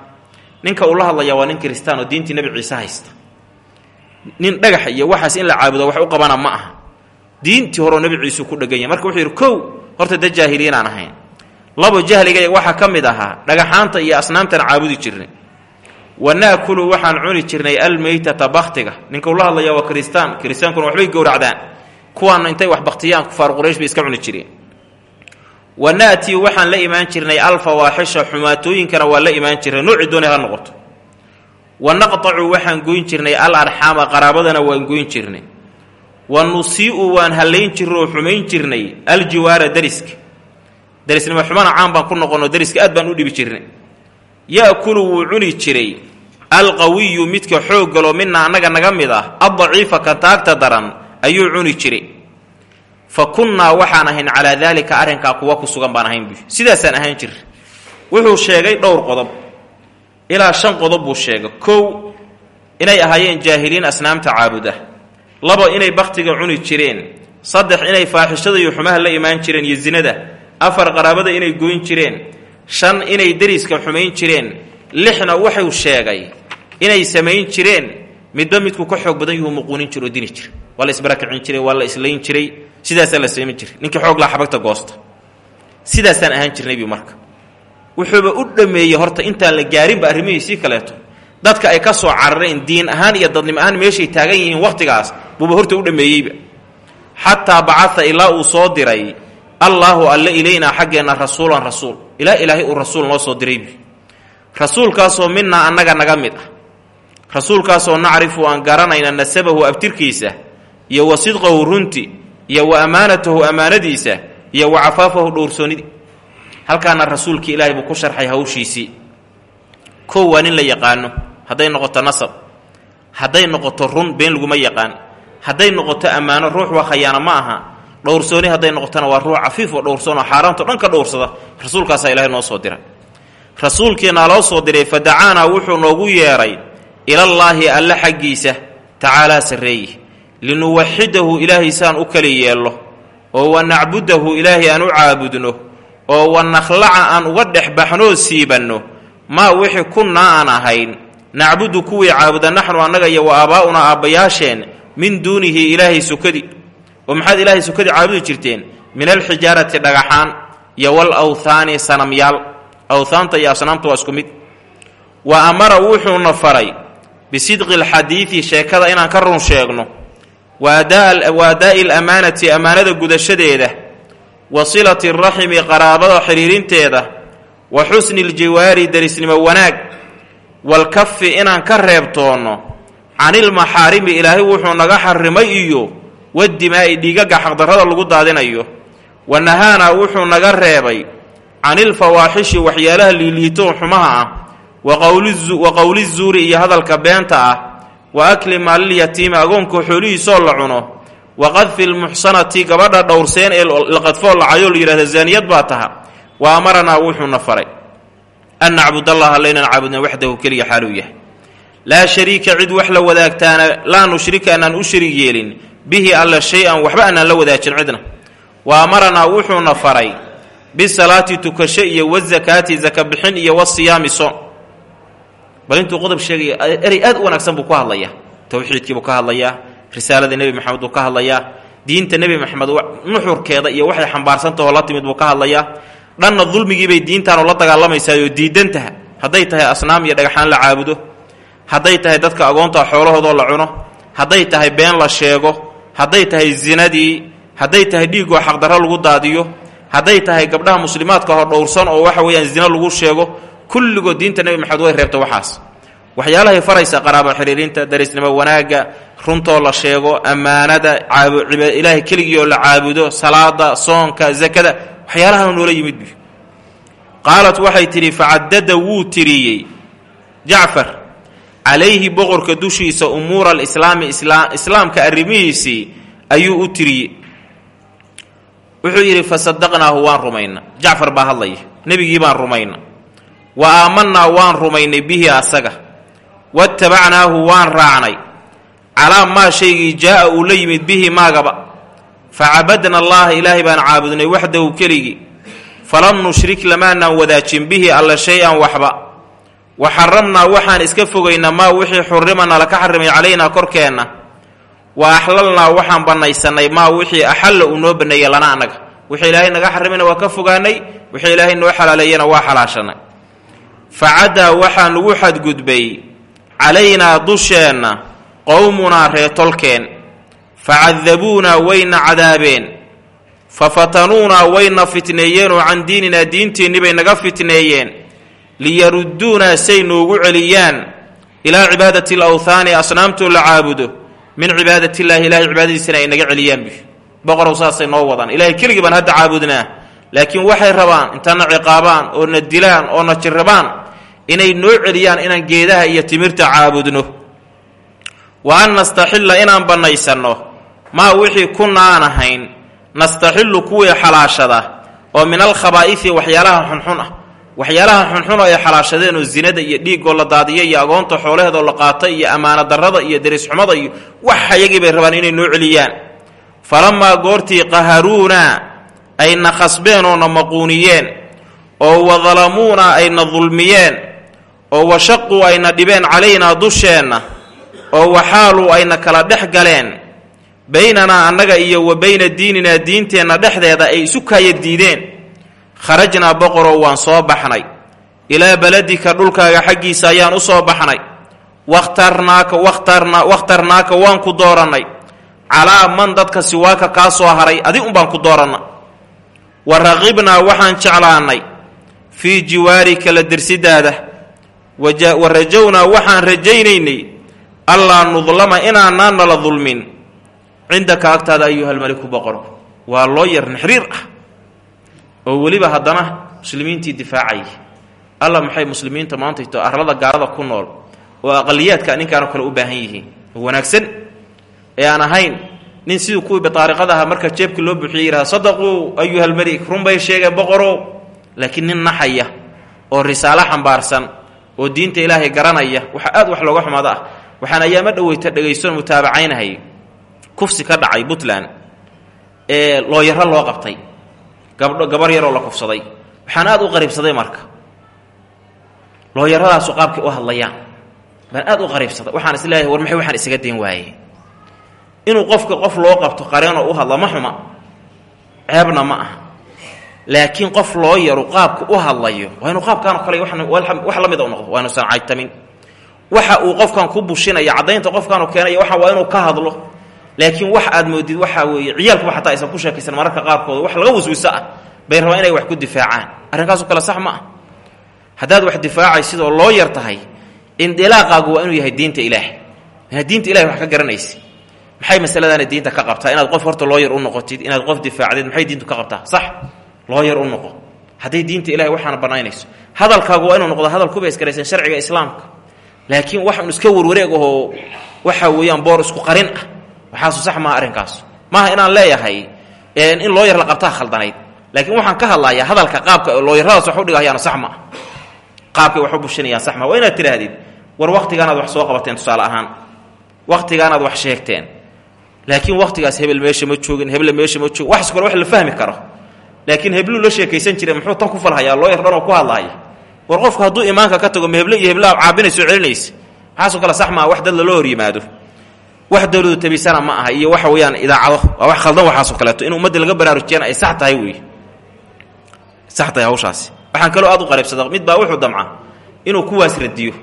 Ninka uu la hadlayaa waa nin kiristaan oo diintii nebi ciise haysta nin dhagax iyo waxaas in la caabudo wax u qabana ma aha. Diintii horeo nebi ciise ku dhegan yahay marka wuxuu yidhi kow horta dad jaahiliin aan ahayn. Labo jahligaya waxaa ka mid ahaa dhagaxaanta iyo asnaamtan caabudi jirnay. Wa naakulu waxaan cuni jirnay almeytata baktiga ninka uu la hadlayaa waa kiristaan. Kiristaankuna waxbay gowracdaan. Kuwaana intay wax baktiyaan kufaar quraysh bay iska cuni jireen. Wa na'tii waxaan la imaan jirnay alfawaaxisha xumaatooyinkana waa la imaan jirnay. Noocii doonay ha noqoto wa naqtacu waxaan goyn jirnay al arxaama qaraabadana waan goyn jirnay. Wa nusii'u waan hallayn jirnay oo xumayn jirnay aljiwaara dariska darisnimo xumana caan baan ku noqonno dariska aad baan u dhibi jirnay. Ya'kulu wuu cuni jiray. Alqawiyu midka xooggaloo mina annaga naga mid ah addaciifa ka taagta daran ayuu cuni jiray. Fa kunnaa waxaan ahayn calaa daalika arrinkaa kuwa ku sugan baan ahayn bu sidaasaan ahaan jir. Wuxuu sheegay dhowr qodob ilaa shan qodob buu sheegay. Kow inay ahaayeen jaahiliin asnaamta caabuda. Labo inay bakhtiga cuni jireen. Saddex inay faaxishada iyo xumaha la imaan jireen iyo zinada. Afar qaraabada inay goyn jireen. Shan inay deriska xumayn jireen. Lixna wuxuu sheegay inay samayn jireen. Midba midku ka xoog badan yuhu muquunin jiro oo dini jira waa la isbarakicin jiray waa la islayn jiray. Sidaasaa la samayn jiray ninkii xoog laa xabagta goosta. Sidaasaan ahaan jirnay bi marka wuxuuba u dhameeyey horta intaan la gaarinba arrimihiisii kaleeto. Dadka ay ka soo carareen diin ahaan iyo dadnimo ahaan meeshay taagan yihiin wakhtigaas buuba horta u dhameeyeyba. Xataa bacaa ilaa uu soo diray allaahu alle ilaynaa xaggeenna rasuulan rasuul. Ilaa ilaahay uu rasuul noo soo diraybi rasuulkaasoo minaa annaga naga mid ah. Rasuulkaasoo nacrifu aan garanayna nasabahu abtirkiisa iyo wa sidqahu runti iyo wa ammaanatahu ammaanadiisa iyo wa cafaafahu dhowrsoonnidii halkaana rasuulkii ilaahay buu ku sharxay hawshiisii kow waa nin la yaqaano. Hadday noqoto nasab. Hadday noqoto run been laguma yaqaan. Hadday noqoto ammaano ruux waa khayaano ma aha. Dhowrsooni hadday noqotona waa ruux cafiif oo dhowrsoon oo xaaraanto dhan ka dhowrsada. Rasuulkaasaa ilaahay noo soo diray. Rasuulkiinaa loo soo diray fa dacaanaa wuxuu noogu yeedhay ilallaahi alle xaggiisa tacaalaa sarreeye linuwaxidahu ilaahay saan u kali yeello oo wa nacbudahu ilaahay aan u caabudno oo wa nakhlaca aan uga dhex baxnoo siibanno maa wixii kunnaa aan ahayn. Nacbudu kuwii caabuda naxnu annaga iyo wa aabaa'unaa aabbayaasheen min duunihi ilaahay sukadi. Oo maxaad ilaahay sukadii caabudi jirteen? Min alxijaarati dhagaxaan iyo wal awthaani sanamyaal. Awthaanta iyo asnaamta waa isku mid. Wa amara wuxuuna faray bisidqi alxadiidi sheekada inaan ka run sheegno. Wa adaa'i alamaanati ammaanada gudashadeeda wa silati raximi qaraabada xiriirinteeda wa xusni ljiwaari derisnimo wanaag walkafi inaan ka reebtoonno canilmaxaarimi ilaahay wuxuu naga xarimay iyo wadimaa'i dhiigaga xaqdarrada lagu daadinayo wa nahaanaa wuxuu naga reebay canilfawaaxishi waxyaalaha liiliitoon xumaha ah wa qowli zuuri iyo hadalka beenta ah wa akli maalilyatiimi agoonka xoolihiisoo la cuno wa qadfi lmuxsanati gabadha dhowrseen ee la qadfoo lacayoo la yidhahda zaaniyad baa taha wa amaranaa wuxuuna faray an nacbudallaha laynan caabudna waxdahu keliya xaaluu yahay laa shariika cid wax la wadaagtaana laa nushrika anaan u sharig yeelin bihi alla shay-an waxba anaan la wadaajin cidna wa amaranaa wuxuuna faray bisalaati tukasho iyo wasakaati zaka bixin iyo wasiyaami son bal intuu qodob aad u wanaagsan buu ku hadlayaa risaalada nebi maxamed buu ka hadlayaa diinta nebi maxamed nuxurkeeda iyo waxay xambaarsantaho la timid buu ka hadlayaa. Dhanna dulmigiibay diintaanu la dagaalamaysaayoo diidantaha hadday tahay asnaam iyo dhagaxaan la caabudo. Hadday tahay dadka agoonta xoolahoodoo la cuno. Hadday tahay been la sheego. Hadday tahay zinadii hadday tahay dhiiggoo xaqdarro lagu daadiyo. Hadday tahay gabdhaha muslimaadka hor dhowrsan oo waxa weeyaan zina lagu sheego. Kulligood diinta nebi maxamed way reebta waxaas. Waxyaalahay faraysa qaraabo xiriirinta darisnimo wanaagga runtoo la sheego ammaanada ilaahay keligii oo la caabudo salaada soonka zakada waxyaalahan noola yimid bu qaalat waxay tidhi facadada wuu tiriyey. Jacfar calayhi boqorka dushiisa umuura alislaami islaamka arrimihiisii ayuu u tiriyey. Wuxuu yidhi fasadaqnaahu waan rumayna jacfar baa hadlaya nebigii baan rumayna wa aamanaa waan rumaynay bihi asaga. Watabacnaahu waan raacnay calaa maa shaygii jaa'a uu la yimid bihi maagaba. Facabadna allaha ilaahay baan caabudnay waxdahu keligii. Falam nushrik lamaanaan wadaajin bihi alla shay-an waxba. Wa xaramnaa waxaan iska fogaynaa maa wixii xurimanaa laka xarimay calaynaa korkeenna. Wa axlalnaa waxaan bannaysannay maa wixii axalla uu noo banneeyey lana annaga. Wixii ilaahay naga xarimayna waa ka fogaanay wixii ilaahay noo xalaaleeyana waa xalaashanay. Facadaa waxaa nugu xadgudbay calaynaa dusheenna qowmunaa reetolkeen facadabuunaa wayna cadaabeen fa fatanuunaa wayna fitneeyeenoo can diininaa diinteenni bay naga fitneeyeen liyarudduunaa say noogu celiyaan ilaa cibaadati alawthaani asnaamtoo la caabudo min cibaadatillahi ilahay cibaadadiisana ay naga celiyaan bu boqorow saasay noo wadaan ilahay keligii baan hadda caabudnaa laakiin waxay rabaan intana ciqaabaan oo na dilaan oo na jirrabaan inay noo celiyaan inaan geedaha iyo timirta caabudno wa an nastaxilla inaan bannaysanno maa wixii kuna aan ahayn nastaxillu kuwii xalaashada oo min alkhabaa'ifi waxyaalaha xunxun ah waxyaalaha xunxun ay xalaashadeen oo zinada iyo dhiigoo la daadiya iyo agoonta xoolaheedoo la qaata iyo ammaano darrada iyo derisxumada iyo wax ayagii bay rabaan inay noo celiyaan falamaa goortii qaharuunaa ay na khasbeen oo na maquuniyeen oo wadalamuuna ayna dulmiyeen oo washaquu ayna dhibeen calaynaa dusheenna oo waxaaluu ayna kala dhex galeen. Baynanaa annaga iyo wa bayna diininaa diinteenna dhexdeeda ay isu kaaya diideen. Kharajnaa boqorow waan soo baxnay. Ilaa beledika dhulkaaga xaggiisa ayaan u soo baxnay. Wakhtarnaaka wakhtarna wakhtarnaaka waan ku doorannay. Calaa man dadka siwaaka kaa soo haray adi unbaan ku dooranna wa raqibnaa waxaan jeclaannay. Fii jiwaarika la dersidaada wa rajownaa waxaan rajaynaynay allaa nudlama inaanaan nala dulmin cindaka agtaada ayuhalmaliku boqor waa loo yar naxriir ah oo weliba haddana muslimiintii difaacayay alla maxay muslimiinta maantayto arlada gaalada ku nool oo aqaliyaadka ninkaanoo kale u baahan yihiin wanaagsan ee aan ahayn nin sidii kuwii bataariqada ahaa marka jeebka loo buuxiyey yidhaha sadaquu ayuhalmalik runbay sheegeen boqorow laakiin nin naxaya oo risaalo xambaarsan oo diinta ilaahay garanaya waxa aad wax looga xumaado ah waxaan ayaamo dhoweyta dhegaystoon mutaabacaynahayy kufsi ka dhacay puntland ee looyaro loo qabtay. Gabdho gabar yaroo la kufsaday. Waxaan aad u qariibsaday marka. Looyaradaasu qaabkay u hadlayaan baan aad u qariibsada waxaan is war maxay waxaan isaga dayn waaye? Inuu qofka qof loo qabto qareenoo u hadla ma xuma. Ma aha. Laakiin qof loo yaru qaabka u hadlayo waa inuu qaabkaanoo kale wax la mida u noqdo. Waa inuusan waxa uu qofkan ku bushinaya caddaynta qofkaanu keenaya waxa waa inuu ka hadlo. Laakiin wax aad moodid waxaa weeye ciyaalkuba xataa aysan ku sheekaysan mararka qaarkooda wax laga wiswiso ah. Bay rabaan inay wax ku difaacaan. Arrinkaasu kale sax ma ah. Haddaad wax difaacay sidoo loo yar tahay indilaaqaagu waa inuu yahay diinta ilaah. Inaad diinta ilahay wax ka garanaysa maxay masaladaana diinta ka qabtaa? Inaad qof horta loo u noqotid inaad qof difaacdid maxay diintu ka qabtaa? Sax loo u noqo. Hadday diinta ilahay waxaana banaynayso hadalkaagu waa inuu noqdo hadal kuba iskaraysan sharciga islaamka laakiin wax un iska warwareeg ahoo waxa weeyaan boor isku qarin ah. Waxaasu sax maaha arrinkaasu maaha inaan leeyahay in loo la qabtaa khaldanayd. Laakiin waxaan ka hadlayaa hadalka qaabka looyaradaas wax u dhigahayaana sax ma ah wax u bushinayaan sax maa waa inaad tidhaahdid war waktigaanaad wax soo qabateen tusaale ahaan. Waktigaanaad wax sheegteen. Laakiin waktigaas hebel meesha ma joogin heble meesha ma joogin waxas kale wax la fahmi karo. Laakiin hebluu la sheekaysan jira muxuu tan ku falhayaa looyar dhanoo ku hadlaaya war qofku hadduu imaanka ka tago ma heble iyo heblaa caabinayso celinaysa waxaasoo kale sax maa wax dad laloo hor yimaado wax dowladu tabisana ma aha iyo waxa weeyaan idaacado. Waa wax khaldan waxaasoo kaleeto. In ummadda laga baraarujiyana ay sax tahay wey sax tahay hawshaasi. Waxaan kaloo aad u qariibsada mid baa wuxuu damca inuu kuwaas radiyo.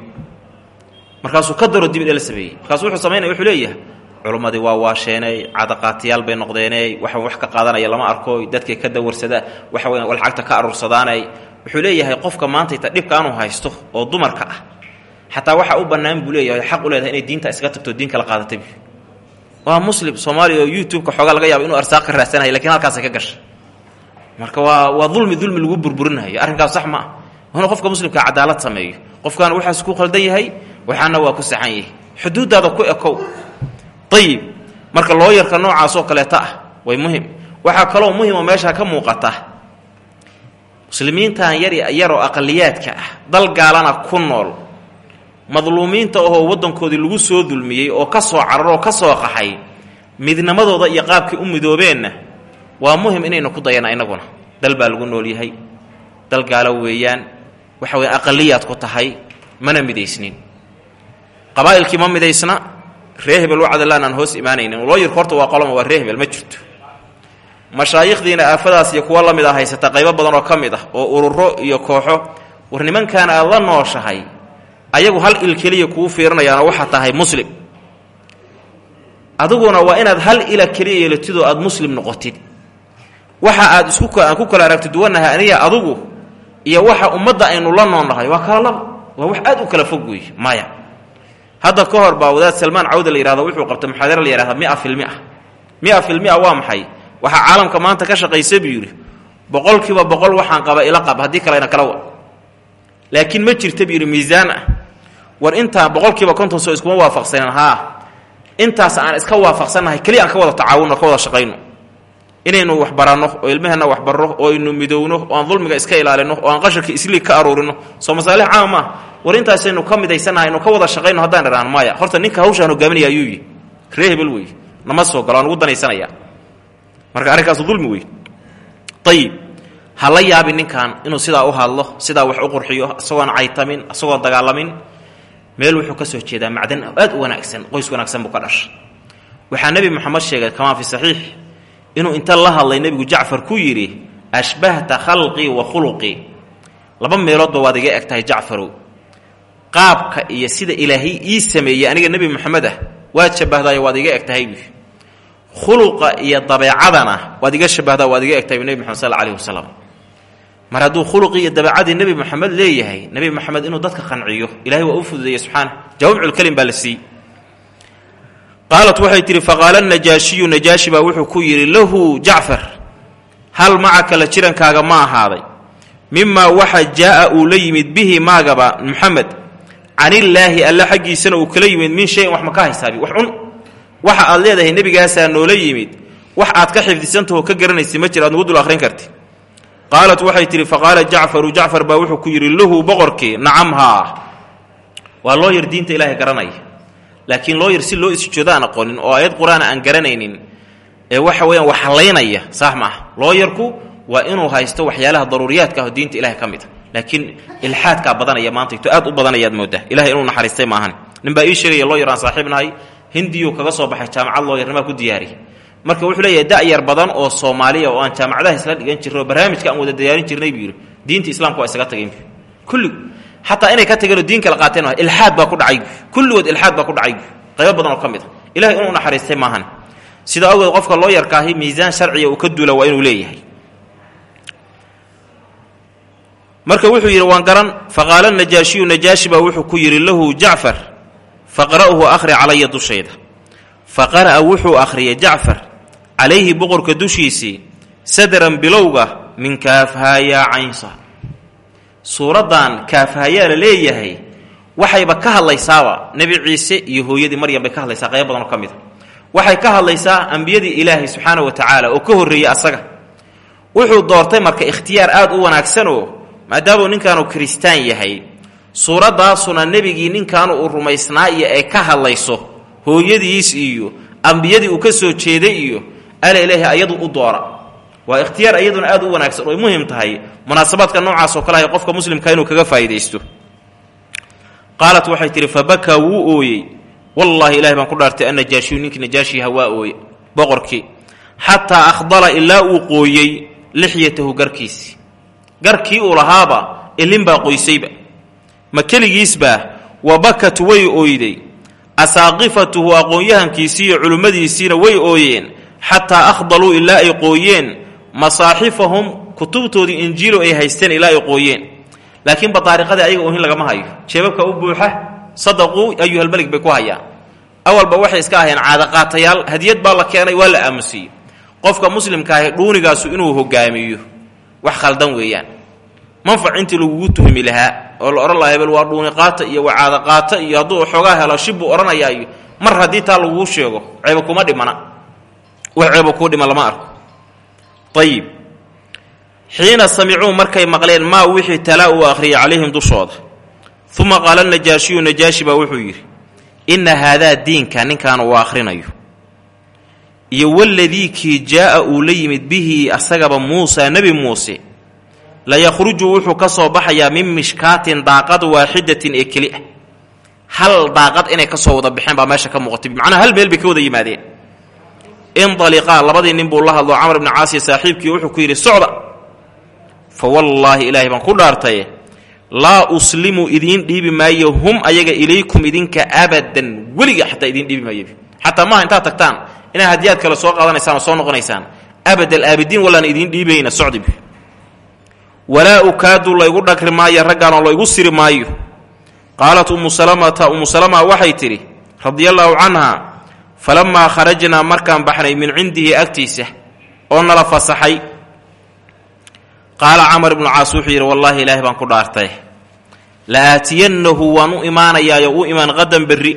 Markaasuu ka daro dib idhala sameeyey. Markaasuu wuxuu samaynaya wuxuu leeyahay culummadii waa waasheeney cadaqaatiyaal bay noqdeeney waxa wax ka qaadanaya lama arko dadkay ka dawarsada waxa weyan lacagta ka aruursadaanay wuxuu leeyahay qofka maantayta dhibka anuu haysto oo dumarka ah xataa waxa u bannaan buu xaq u leedahay inay diinta iskaga tagto diin kala qaadata waa muslim soomaaliya oo youtube-ka xoogaa laga yaaba inuu arsaaq ka raadsanaya lakiin ka gashay marka waa waa dulmi dulmi lagu burburinayo arrinkaas sax ma ah. Qofka muslimka cadaalad sameeyo. Qofkaana waxaas ku qaldan yahay waxaana waa ku saxan yahay. Xuduuddaada ku ekow. Ayib marka loo yarka noocaasoo kaleeta ah way muhiim. Waxaa kaloo muhimo meesha ka muuqata muslimiintan yar yaroo aqaliyaadka ah dal gaalana ku nool. Madluumiinta ahoo waddankoodii lagu soo dulmiyey oo ka soo cararoo ka soo qaxay midnimadooda iyo qaabkay u midoobeenna waa muhiim inaynu ku dayana innaguna dal baa lagu nool yahay. Dal gaalo weeyaan. Waxa weya aqaliyaad ku tahay mana midaysnin. Qabaa'ilkii ma midaysna ree hebel wacdalaan aan hoos imaanaynin. Looyirku horta waa qoloma waa ree hebel ma jirto mashaayikhdiina aafadaas iyo kuwa la mid a haysata qaybo badan oo ka mid ah oo ururo iyo kooxo war nimankaana aad la nooshahay ayagu hal il keliya kuu fiirinayaanoo waxaa tahay muslim. Adiguna waa inaad hal ila keliya yeelatidoo aad muslim noqotid. Waxa aad isku aan ku kala aragti duwannahay aniya adugu iyo waxa ummadda aynu la noolnahay waa kala laba waa wax aad u kala fog weeye maya hadda ka hor baa wadaad salmaan cawda la yihahdo wuxuu qabtay muxaadara la yihahda mia filmia mia. Filmia waa maxay waxaa caalamka maanta ka shaqaysa buu yidhi boqolkiiba boqol waxaan qaba ila qab haddii kalena kala wa laakiin ma jirta buu yidhi miisaan ah. War intaa boqolkiiba konton soo iskuma waafaqsanen haa intaas aan iska waafaqsannahay keliya aan ka wada tacaawunno ka wada shaqayno. Inaynu wax oo ilmaheenna wax oo aynu midowno oo aan dulmiga iska ilaalino oo aan qasharka isliig ka aruurino. Soo masaalix caama maaha war intaasaynu ka midaysannahay aynu ka wada shaqayno haddaan idhahan maya horta ninka hawshaan hogaaminaya ayuu yihi ree hebel nama soo galo aan ugu danaysanaya marka arrinkaasu dulmi wey ayib ha la yaabin ninkan inuu sidaa u hadlo sidaa wax u qurxiyo isagoon caytamin isagoon dagaalamin. Meel wuxuu ka soo jeedaa macdan aad u wanaagsan qoys wanaagsan buu ka dhashay. Waxaa nebi moxamed sheegay kamaa fi saxiix inuu inta la hadlay nebigu jacfar ku yidhi ashbahta khalqii wa khuluqii laba meeloodba waad iga eg tahay jacfarow qaabka iyo sida ilaahay ii sameeyey aniga nebi moxamed ah waad shabbahdayo waad iga eg khuluqa iyo dabeecadana waad iga shabbahdaa waad iga eg tahay bu nebi moxamed sal alih wasalam mar hadduu khuluqii iyo dabeecadii nebi moxamed leeyahay nebi moxamed inuu dadka qanciyo ilahay waa u fududeeyey subxaana. Jawaamculkelim baa la siiyey. Qaalat waxay tihi faqaala najaashiyu wuxuu ku yidhi lahu jacfar hal macaka la jirankaaga ma ahaaday. Mimaa waxa jaa'a uu la yimid bihi maagaba moxamed canillaahi alla xaggiisana uu kala yimid min shayin wax ma ka haysaabi wax cun waxa aad leedahay nebigaasaa noola yimid. Wax aad ka xifdisantahoo ka garanaysa ma jir aad dul akhrin karti. Qaalat waxay tihi faqaala jacfaru jacfar baa wuxuu ku yidhi lahu boqorkii nacam haa waa loo yar diinta ilaahay garanaya. Laakiin loo si loo isjoodo aqoonin oo aayad qur'aan aan garanaynin ee waxa weeyaan wax halaynaya saax ma yarku waa inuu haysto waxyaalaha daruuriyaadka ah oo diinta ilahay ka mid a laakiin ilxaadkaa badanaya maantayto aad u badanayaad moodaa. Ilahay inuu naxariistay maahan. Ninbaa ii sheegaya loo yar aan saaxiib nahay hindiyuu kaga soo baxay jaamacad loo yarnimaa ku diyaariy marka wuxuu leeyahay da'yar badan oo soomaaliya oo aan jaamacadaha isla dhigan jirnay oo barnaamijka aan wada diyaarin jirnay buu diinta islaamka waa isaga tageen kulli xataa inay ka tageenoo diin kala qaateen ilxaad baa ku dhacay kulligood ilxaad baa ku dhacay qaybo badan oo ka mid a ilahay inuu naxariistay maahan sida awgeed qofka loo yarkaahi miisaan sharciga uu ka duula waa inuu leeyahay. Marka wuxuu yidhi waan garan faqaala najaashiyu najaashi baa wuxuu ku yidhi lahu jacfar faqra'hu akhri calaya dushayda faqara'a wuxuu akhriyay jacfar calayhi boqorka dushiisii sadran bilowga min kaafhaayaa caynsa. Suuraddan kaafhaayaa la leeyahay waxayba ka hadlaysaaba nebi ciise iyo hooyadii maryam bay ka hadlaysaa qayb badan oo ka mid a waxay ka hadlaysaa ambiyadii ilaahay subxaana wa tacaala oo ka horreeyey asaga. Wuxuu doortay marka ikhtiyaar aad u wanaagsanoo maadaamuu ninkaanu kiristaan yahay suuraddaasuna nebigii ninkaanu uu rumaysnaa iyo ay ka hadlayso hooyadiis iyo ambiyadii uu ka soo jeeday iyo ala ilaahi ayadu u doora. Waa ikhtiyaar iyaduna aad u wanaagsan oy muhiim tahay. Munaasabaadka noocaas oo kale ahay qofka muslimka inuu kaga faa'idaysto qaalat waxay tihi fabakaa wuu ooyey. Wallaahi ilahay baan ku dhaartay annajaashiyu ninkii najaashiyaha waa ooye boqorkii. Xataa akhdala ilaa uu qooyey lixyatahu garkiisi. Garkii uu lahaaba ilinbaa qoysayba ma keligiisbaa wabakat way ooyday. Asaaqifatuhu aqoon-yahankiisii iyo culimmadiisiina way ooyeen. Xataa akhdaluu ilaa ay qooyeen. Masaaxifahum kutubtoodii injiilo ay haysteen ilaa ay qooyeen. Laakiin badaariqadii ayaga oohin lagama hayo. Jeebabka u buuxa sadaquu ayuhalmelig bay ku hayaan. Awalba waxay iska ahayeen caadaqaatayaal hadiyad baa la keenay waa la aamusiyey qofka muslimkaahi dhuunigaasu inuu hogaamiyo. Wax khaldan weeyaan manfac intii lagugu tuhmi lahaa oo la odhan lahaa hebel waa dhuuni qaata iyo waa caada qaata iyo hadduu xoogaa helo shib buu odhanayaa iyo mar haddii taa laguu sheego ceebo kuma dhimana. Wax ceebo kuu dhima lama arko. Ayib xiina samicuu markay maqleen maa wixii talaa uu akhriyay calayhim dushooda. Uma qaala najaashiyu najaashi baa wuxuu yidhi inna haadaa diinka ninkan uu akhrinayo. Iyo waladii kii jaa'a uu la yimid bihi asagaba muusa nebi muuse layakhruju wuxuu ka soo baxayaa min mishkaatin daaqad waaxidatin ee keli ah. Hal daaqad inay ka soo wada baxeen baa meesha ka muuqatay. Bimacnaa hal meel bay ka wada yimaadeen. Indaliqaa labadii nin buu la hadlo camar ibni caasiya saaxiibkii wuxuu ku yidhi socda. Fa wallaahi ilaahay baan ku dhaartaye laa uslimu idiin dhiibi maayo hum ayaga ilaykum idinka abadan weliga xataa idiin dhiibi maayo. Xataa maaha intaad tagtaan inaa hadiyaad kale soo qaadanaysaan oo soo noqonaysaan abad alaabidiin wallaan idiin dhiibayna socdib walaa ukaadu laygu dhagri maayo raggaanoo laygu siri maayo. qaalat ummu salamata ummu salama waxay tidhi radia allaahu canha falammaa kharajnaa markaan baxnay min cindihi agtiisa oo nala fasaxay. qaala camar ibnu caas wuxuu yidhi wallaahi ilaahay baan ku dhaartay. la aatiyannahu waan u imaanayaayo u imaan qadan berri.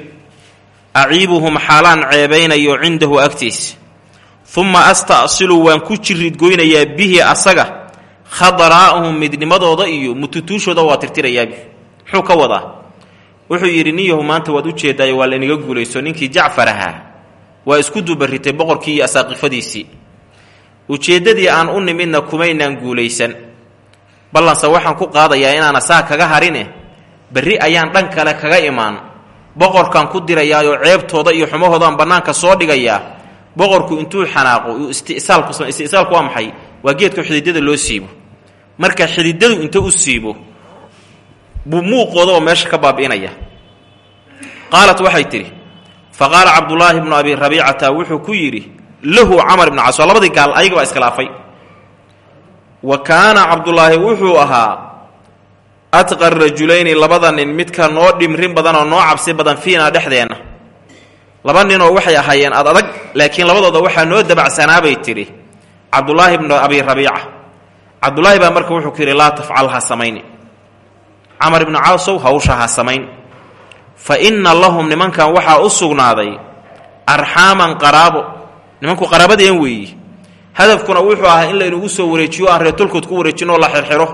aciibuhum xaalaan ceebaynayo cindahu agtiisa uma asta'silu waan ku jiridgoynayaa bihi asaga khadaraa'ahum midnimadooda iyo mututuushooda waa tirtirayaabi muxuu ka wadaa? Wuxuu yidhi ninyahu maanta waad u jeedaayo waa laynaga guulayso. Ninkii jacfar ahaa waa isku dubaritay boqorkii iyo asaaqifadiisii. Ujeeddadii aan u nimidna kumaynaan guulaysan. Ballanse waxaan ku qaadayaa inaana saa kaga harine. Berri ayaan dhan kale kaga imaan. Boqorkaan ku dirayaayoo ceebtooda iyo xumahoodaan bannaanka soo dhigayaa. Boqorku intuu xanaaqo uu istisaalku istisaalku waa maxay waa geedka xididada loo siibo marka xididadu inta u siibo buu muuqoodaba meesha ka baabi'inaya. Qaalat waxay tidhi fa qaala cabdullaahi bnu abi rabiicata wuxuu ku yidhi lahu camar ibnu waa labadii gaal ayaga baa iskhilaafay wa kaana cabdullaahi wuxuu ahaa atqa rajulayni labada nin midka noo dhimrin badan oo noo cabsi badan fiinaa dhexdeenna. Laba ninoo waxay ahaayeen ad adag laakiin labadooda waxaa noo dabacsanaabay tidhi cabdulaahi bnu abi rabiica cabdulaahi baa marka wuxuu ku yidhi laa tafcal ha samayni camar ibnu caasow hawsha ha samayn. Fa inna lahum nimankan waxaa u sugnaaday arxaaman qaraabo. Nimanku qaraabadeen weeyi. Hadafkuna wuxuu ahaa in laynugu soo wareejiyo aan reetolkood ku wareejinoo la xirxiro.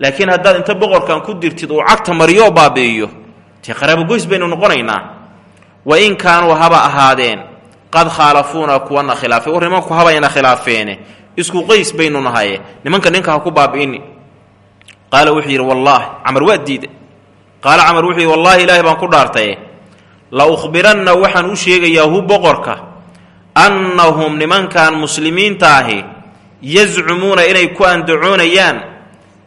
Laakiin haddaad inta boqorkan ku dirtid uu cagta mariyo baabi'iyo dee qaraabogoys baynu noqonaynaa. Wa in kaanuu haba ahaadeen qad khaalafuuna kuwana khilaafay war nimanku habayna khilaafeene. Isku qays baynu nahaye nimanka ninka ha ku baabi'ini. Qaala wuxuu yidhi wallaahi. Camar waa diida qaala camar wuxuu yidhi wallaahi ilaahay baan ku dhaartaye la ukhbiranna waxaan u sheegayaa hu boqorka annahum nimankan muslimiinta ahi yazcumuuna inay ku andacoonayaan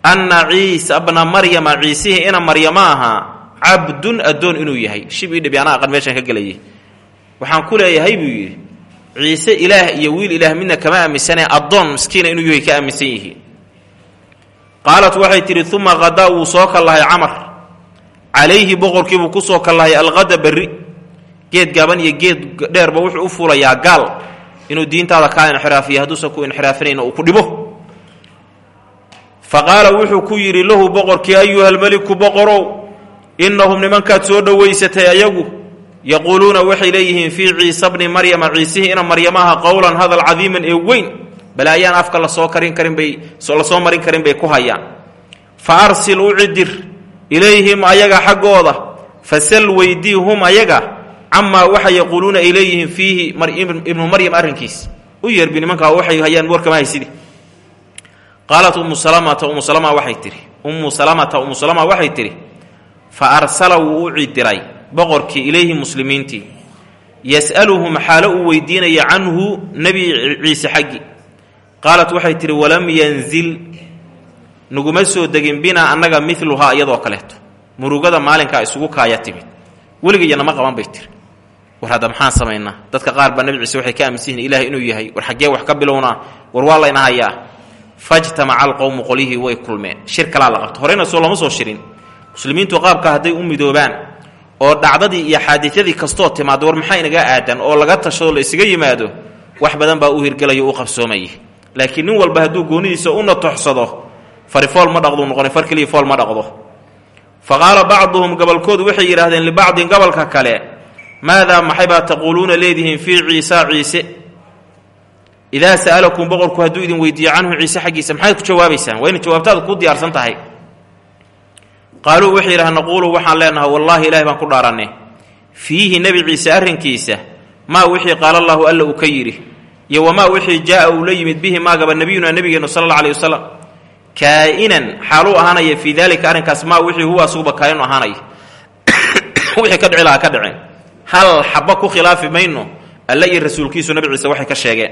anna ciisa bna maryama ciisihii ina maryama ahaa cabdun addoon inuu yahay. Shib ii dhibi anaa aqan meeshaan ka gelayay waxaan ku leeyahay buu yidhi ciise ilaah iyo wiil ilaah midna kama aaminsanee addoon miskiina inuu yahay ka aaminsan yihiin. Qaalat waxay tidhi uma qadaa wuu soo kallahay camar. Calayhi boqorkiibuu ku soo kallahay alqada berri. Geed gaaban iyo geed dheerba wuxuu u fuulayaa gaal. Inuu diintaada kaa inxiraafiyo hadduusan ku inxiraafinayna uu ku dhibo. Fa qaala wuxuu ku yidhi lahu boqorkii ayuhalmeliku boqorow innahum nimankaad soo dhowaysatay ayagu yaquuluuna waxay leeyihiin fii ciisa bni maryama ciisihii ina maryamaha qowlan hadal cadiiman ee weyn. Bale ayaan afka la soo karin karin bay la soo marin karin bay ku hayaan. Fa arsil u cidir ilayhim ayaga xaggooda fasal weydii hum ayaga camaa waxa yaquuluuna ay leeyihiin fiihi ibnu maryam arrinkiis. U yeerbi nimankaa waxay hayaan warkama haysidi. Qaalat ummu salamata ummu salama waxay tihi ummu salamata ummu salama waxay tidhi fa arsala wuu u cidiray boqorkii ilayhi muslimiintii yas'aluhum xaalo uu weydiinaya canhu nebi ciise xaggi. Qaalat waxay tidhi walam yanzil naguma soo degin binaa annaga miluhaa iyadoo kaleeto. Murugada maalinkaa isugu kaaya timid. Weligaya nama qaban bay tiri war hadda maxaan samaynaa? Dadka qaar baa nebi ciise waxay ka aaminsan yihiin ilaah inuu yahay. War xaggee wax ka bilownaa? War waa layna hayaa? Fajtamaca alqowmu qolyihii way kulmeen. Shir kalaa la qabto. Horeyna soo lama soo shirin. Muslimiintu qaabka hadday u midoobaan oo dhacdadii iyo xaadidadii kastoo timaado war maxaa inaga aadan oo laga tashado la isaga yimaado wax badan baa u hirgelayo u qabsoomaya laakiin nin walba hadduu goonidiisa u natoxsado fari fool ma dhaqdu noqona far keliya fool ma dhaqdo. Fa qaala bacduhum gobolkoodu waxay yidhaahdeen libacdin gobolka kale maadaa maxaybaa taquuluuna leedihiin fii ciisa ciise? Idaa sa'alakum boqorku hadduu idin weydiiyo canhu ciise xaggiisa maxaad ku jawaabaysaan? Waa ina jawaabtaadu kuu diyaarsan tahay qaaluu waxay yidhaha naquulu waxaan leenahay wallaahi ilahay baan ku dhaaranne fiihi nebi ciise arrinkiisa maa wixii qaala allaahu alla uu ka yidhi iyo wamaa wixii jaa'a uu la yimid bihi maagaba nebiyuna nebigeennu sala alla aleyh wasalam kaa'inan xaaluu ahaanaya fii daalika arrinkaas maa wixii huwa kaa'inu ahaanaya. Wixii ka dhici lahaa ka dhiceen hal xaba ku khilaafi mayno alle iyo rasuulkiisu nebi ciise waxay ka sheegeen.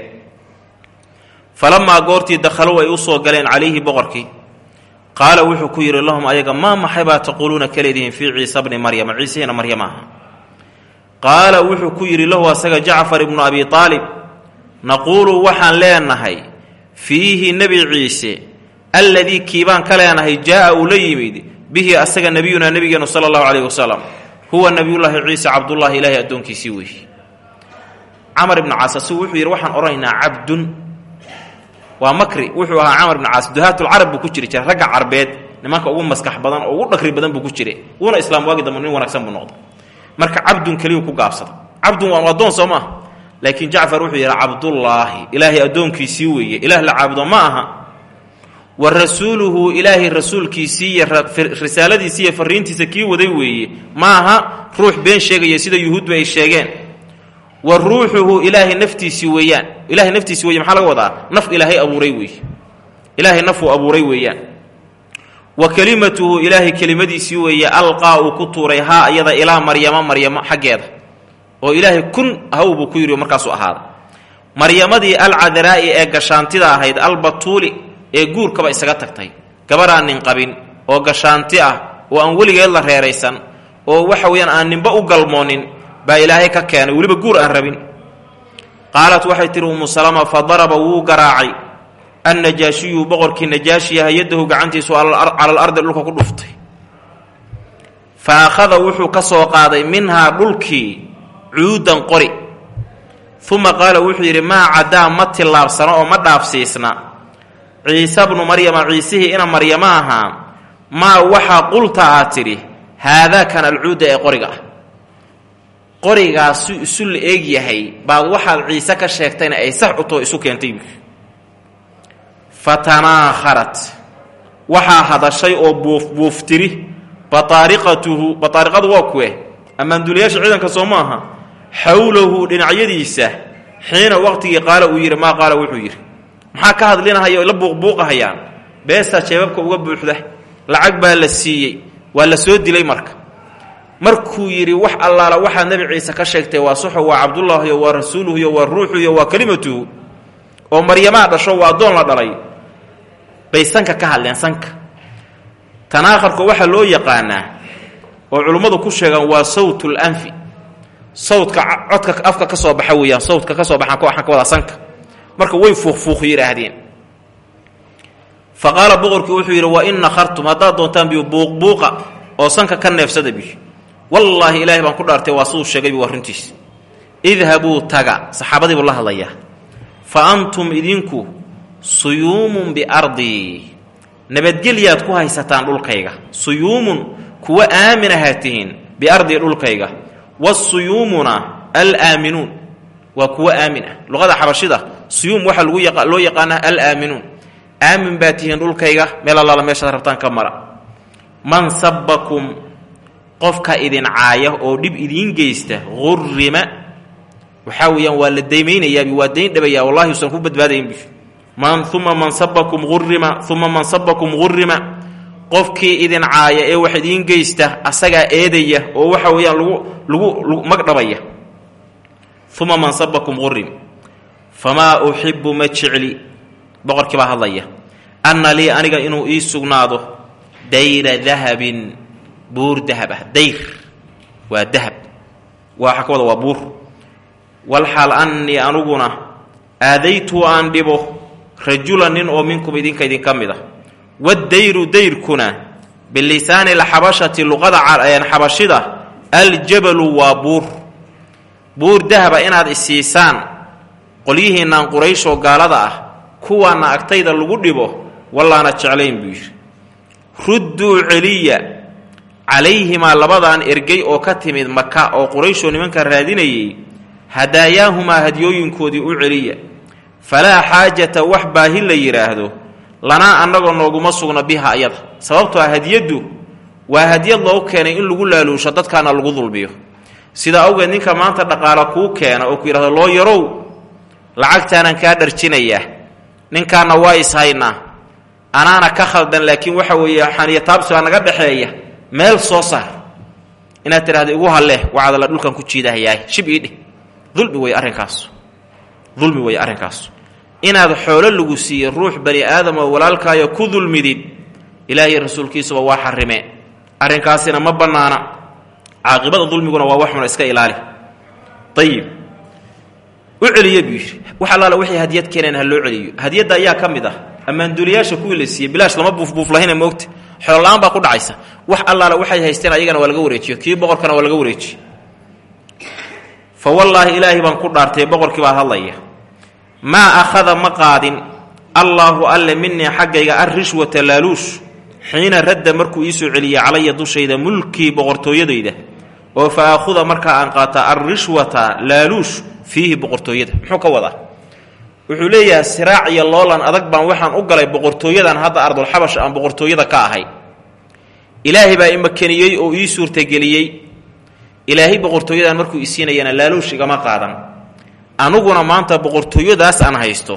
Falamaa goortii dakhaluu ay u soo galeen calayhi boqorkii qaala wuxuu ku yidhi lahum ayaga maa maxaybaa taquuluuna ka leedihiin fii ciisa bni maryama ciisehina maryama aha. Qaala wuxuu ku yidhi lahu asaga jacfar ibnu abi aalib naquulu waxaan leenahay fiihi nebi ciise alladii kiibaan ka leenahay jaa'a uu la yimid bihi asaga nebiyunaa nebigeennu sala allahu caleyhi wasalam huwa nebiyullaahi ciise cabdullaahi ilaahay addoonkiisii weeye camar ibnu caas asigu wuxuu yidhi waxaan odhanaynaa cabdun waa makri wuxuu ahaa camar ibnu caas. Duhaatulcarab buu ku jiri jiray ragga carbeed nimanka ugu maskax badan oo ugu dhakri badan buu ku jiray wuuna islaam waagi dambe nin wanaagsan buu noqday. Marka cabdun keliyu ku gaabsada cabdun waa addoon soo maaha. Laakiin jacfar wuxuu yidhi cabdullaahi ilaahay addoonkiisii weeye. Ilaah la caabudo ma aha. Wa rasuuluhu ilaahay rasuulkiisii iyo risaaladiisii iyo fariintiisa kii waday weeye. Ma aha ruux been sheegaya sida yuhuudba ay sheegeen wa ruuxuhu ilaahay naftiisii weeyaan. Ilahay naftiisi weye maxaa laga wadaa? Naf ilaahay abuuray weeye ilaahay nafuu abuuray weeyaan. Wa kelimatuhu ilaahay kelimadiisii weeye alqaa uu ku tuuray haa iyada ilaa maryamo maryamo xaggeeda. Oo ilaahay kun haw buu ku yidhi markaasuu ahaada maryamadii alcadaraa'i ee gashaantida ahayd albatuuli ee guurkaba isaga tagtay. Gabarhaan nin qabin oo gashaanti ah oo aan weligeed la reeraysan oo waxa weeyaan aan ninba u galmoonin baa ilaahay ka keenay weliba guur aan rabin. Qaalat waxay tihi umu salama fa daraba wuu garaacay. Annajaashiyu boqorkii najaashiyaha yadahu gacantiisu cala alardi dhulka ku dhuftay. Fa akhada wuxuu ka soo qaaday minhaa dhulkii cuudan qori. Uma qaala wuxuu yidhi maa cadaa ma tillaabsano oo ma dhaafsiisna. Ciise bnu maryama ciisihii ina maryamo ahaa maa waxaa qulta aad tidhi haadaakan alcuuda ee qoriga ah qorigaasu isu la eeg yahay baad waxaad ciise ka sheegtayna ay sax u too isu keentay. Fatanaakharat waxaa hadashay oo buufbuuftiri baaariqatuhu baaariqadu waa kuwe. Ammaanduulayaasha ciidanka soo ma xowlahu dhinacyadiisa. Xiina waqtigii qaala uu yidhi maa qaala wuxuu yidhi maxaa ka hadlinahaya la buuqbuuqahayaan? Beestaa jeebabka uga buuxda. Lacag baa la siiyey. Waa la soo dilay marka markuu yidhi wax allaala waxaa nebi ciise ka sheegtay waa saxo waa cabdullaahiyo waa rasuuluhuyo waa ruuxuyo waa kelimatuhu oo maryamaa dhasho waa addoon la dhalay. Bay sanka ka hadleen sanka. Tanaakharka waxaa loo yaqaanaa oo culummadu ku sheegaan waa sawtul anfi. Sawdka codka afka ka soo baxa weeyaan sawdka ka soo baxaan waxaan ka wadaa sanka. Marka way fuuqfuuq yidhaahdeen. Fa qaala boqorkii wuxuu yidhi wa in nakhartum haddaad doontaan biyo buuqbuuqa oo sanka ka neefsada biyo wallaahi ilaahay baan ku dhaartay waa siduu sheegay waa runtiis idhabuu taga saxaabadiibuu la hadlayaa fa antum idinku suyuumun biardii nabadgelyaad ku haysataan dhulkayga. Suyuumun kuwa aaminahaa tihiin biardii dhulkayga. Wasuyuumuna alaaminuun waa kuwa aamin ah. Luqada xabashida suyuum waxaa loo yaqaanaa alaaminuun aamin baa tihiin dhulkayga meel allaala meeshaad rabtaan ka mara. Man sabbakum qofka idin caaya oo dhib idiin geysta hurrima waxaa weeyaan waa la daymaynayaabi waa dayn dhabayaa. Wallahi usan ku badbaadaynbi man uma man sabakum hurrima uma man sabakum hurrima qofkii idin caaya ee wax idiin geysta asagaa eedaya oo waxa weeyaan lagu lagu magdhabaya uma man sabakum hurrim famaa uxibu ma jecli boqorkii hadlaya. Anna lii aniga inuu ii sugnaado dayra dahabin buur dahab ah dayr. Waa dahab. Waxa ka wada waa buur. Walxaal annii aniguna aadaytu aan dhibo rajulan nin oo minkum idinka idinka mid ah. Waddayru dayrkuna bilisaani lxabashati luqada xabashida aljabalu waa buur. Buur dahaba inaad isiisaan qolyihiinaan qurayshoo gaalada ah kuwaana agtayda lagu dhibo wallaana jeclayn buu yidhi. Rudduu celiya calayhimaa labadan ergey oo ka timid maka oo qurayshoo nimanka raadinayay hadaayaahumaa hadyooyinkoodii u celiya. Falaa xaajata wax baahi la yidhaahdo lanaa annagoo nooguma sugna biha ayada sababtoo ah hadiyaddu waa hadyad loo keenay in lagu laaluusho dadkaana lagu dulmiyo. Sidaa awgeed ninka maanta dhaqaala kuu keena oo ku yidhahdo loo yarow lacagtaanaan kaa dharjinayaa ninkaana waa ishaynaa anaana ka khaldan laakiin waxa weeye xaniyataabsi baa naga dhexeeya meel soo saar. Inaad tidhahdo igu halleh wacdala dhulkan ku jiidahayaay shib iidheh dulmi wey arrinkaas dulmi wey arrinkaas inaad xoolo lagu siiyo ruux bani aadam oo walaalkaayo ku dulmidid ilaahay rasuulkiisuba waa xarimee arrinkaasina ma bannaana. Caaqibada dulmiguna waa waxuna iska ilaali. Ayib u celiye buu yidhi. Wax allaala wixii hadiyad keeneen ha loo celiyo. Hadiyadda ayaa ka mid ah. Ammaanduuliyaasha kuwii la siiyey bilaash lama buufbuuflahayna moogta xoolola'aan baa ku dhacaysa. Wax allaala waxay haysteen ayagana waa laga wareejiyo. Kii boqorkana waa laga wareejiyo. Fa wallaahi ilaahay baan ku dhaartay boqorkii baa hadlaya maa akhada ma qaadin allaahu alle minii xaggayga arishwata laaluush. Xiina radda markuu iisoo celiyey calaya dushayda mulkii boqortooyadayda. Oo fa aakhuda markaa aan qaata alrishwata laaluush fiihi boqortooyada. Muxuu ka wadaa wuxuu leeyahay siraac iyo loolan adag baan waxaan u galay boqortooyadan hadda ardulxabash aan boqortooyada ka ahay. Ilaahay baa imakeniyey oo ii suurtageliyey ilaahay boqortooyadan markuu isiinayana laaluush igama qaadan. Anuguna maanta boqortooyadaas aan haysto.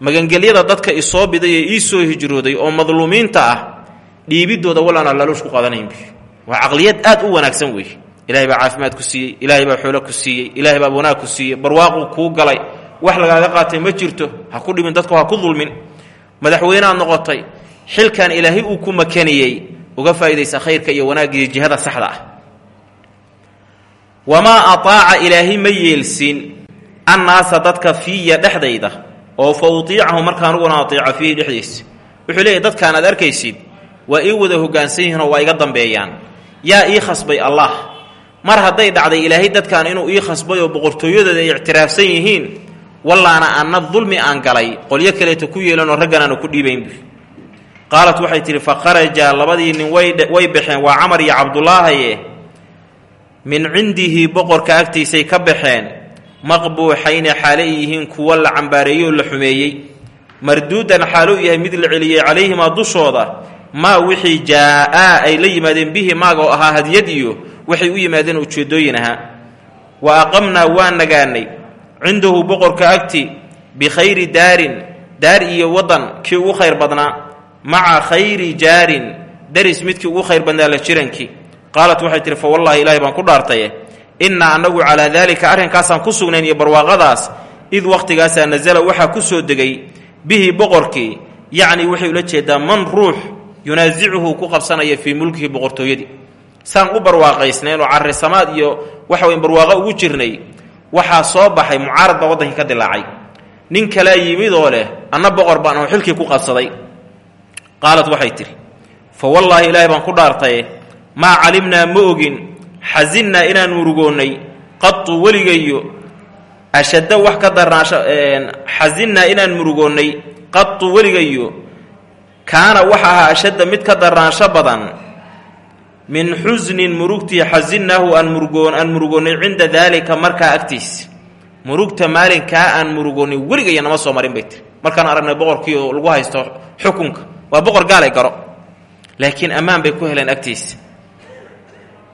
Magangelyada dadka isoo biday ee ii soo hijrooday oo madluumiinta ah dhiibidooda wallaana laaluush ku qaadanaynbi waa caqliyad aad u wanaagsan weeye ilahay baa caafimaad ku siiyey ilaahay baa xoolo ku siiyey ilaahay baa wanaag ku siiyey barwaaqu kuu galay wax lagaaga qaatay ma jirto ha ku dhimin dadku ha ku dulmin. Madaxweyneaad noqotay xilkan ilaahay uu ku makaniyey uga faa'idaysa khayrka iyo wanaagga iyo jihada saxda ah. Wamaa ataaca ilaahay ma yeelsin annaasa dadka fiiya dhexdayda oo fa utiicahu marka anuguna atiica fiihi dhexdiisa. Wuxuu leeyahy dadkaan aad arkaysid waa ii wada hoggaansan yihiinoo waa iga dambeeyaan. Yaa ii khasbay allah. Mar hadday dhacday ilaahay dadkan inuu ii khasbay oo boqortooyadooda ay ictiraafsan yihiin wallaana anna dulmi aan galay qolyo kaleeta ku yeelanoo raggan aanu ku dhiibaynbu qaalat waxay tidhi fa kharaja labadii nin way baxeen waa camar iyo cabdulaahaye min cindihi boqorka agtiisay ka baxeen maqbuuxayni xaale yihiin kuwa la cambaareeyey oo la xumeeyey. Marduudan xaalou yahay mid la celiyey calayhimaa dushooda maa wixii jaa-aa ay la yimaadeen bihi maaga oo ahaa hadiyad iyo waxay u yimaadeen ujeeddooyin ahaa wa aqamnaa waa nagaanay cindahu boqorka agti bikhayri daarin daar iyo waddan kii ugu khayr badnaa maca khayri jaarin daris midkii ugu khayr badnaa la jirankii. Qaalat waxay tihi fa wallaahi ilaahay baan ku dhaartaye innaa annagu calaa daalika arrinkaasaan ku sugnayn iyo barwaaqadaas id wakhtigaasaa nasala waxaa ku soo degay bihi boqorkii. Yacnii waxay ula jeedaa man ruux yunaasicuhu ku qabsanaya fii mulkihi boqortooyadii. Saan u barwaaqaysnayn oo carrisamaad iyo waxa weyn barwaaqo ugu jirnay waxaa soo baxay mucaarad baa waddankii ka dilaacay. Nin kalaa yimid oo leh anna boqor baan oo xilkii ku qabsaday. Qaalat waxay tidhi fa wallaahi ilaahay baan ku dhaartaye maa calimnaa ma ogin xasinnaa inaan murugoonnay qatu weligayo ashadda wax ka darnaasho xasinnaa inaan murugoonnay qatu weligayo kaana waxa ahaa ashadda mid ka darnaansho badan min xusnin murugtii xasinnaahu aan murugoon aan murugoonnay cinda daalika markaa agtiis. Murugta maalinkaa aan murugoonnay weligaya nama soo marin bay tiri markaan aragnay boqorkii oo lagu haysto xukunka waa boqor gaalay garo. Laakiin ammaan bay ku heleen agtiisa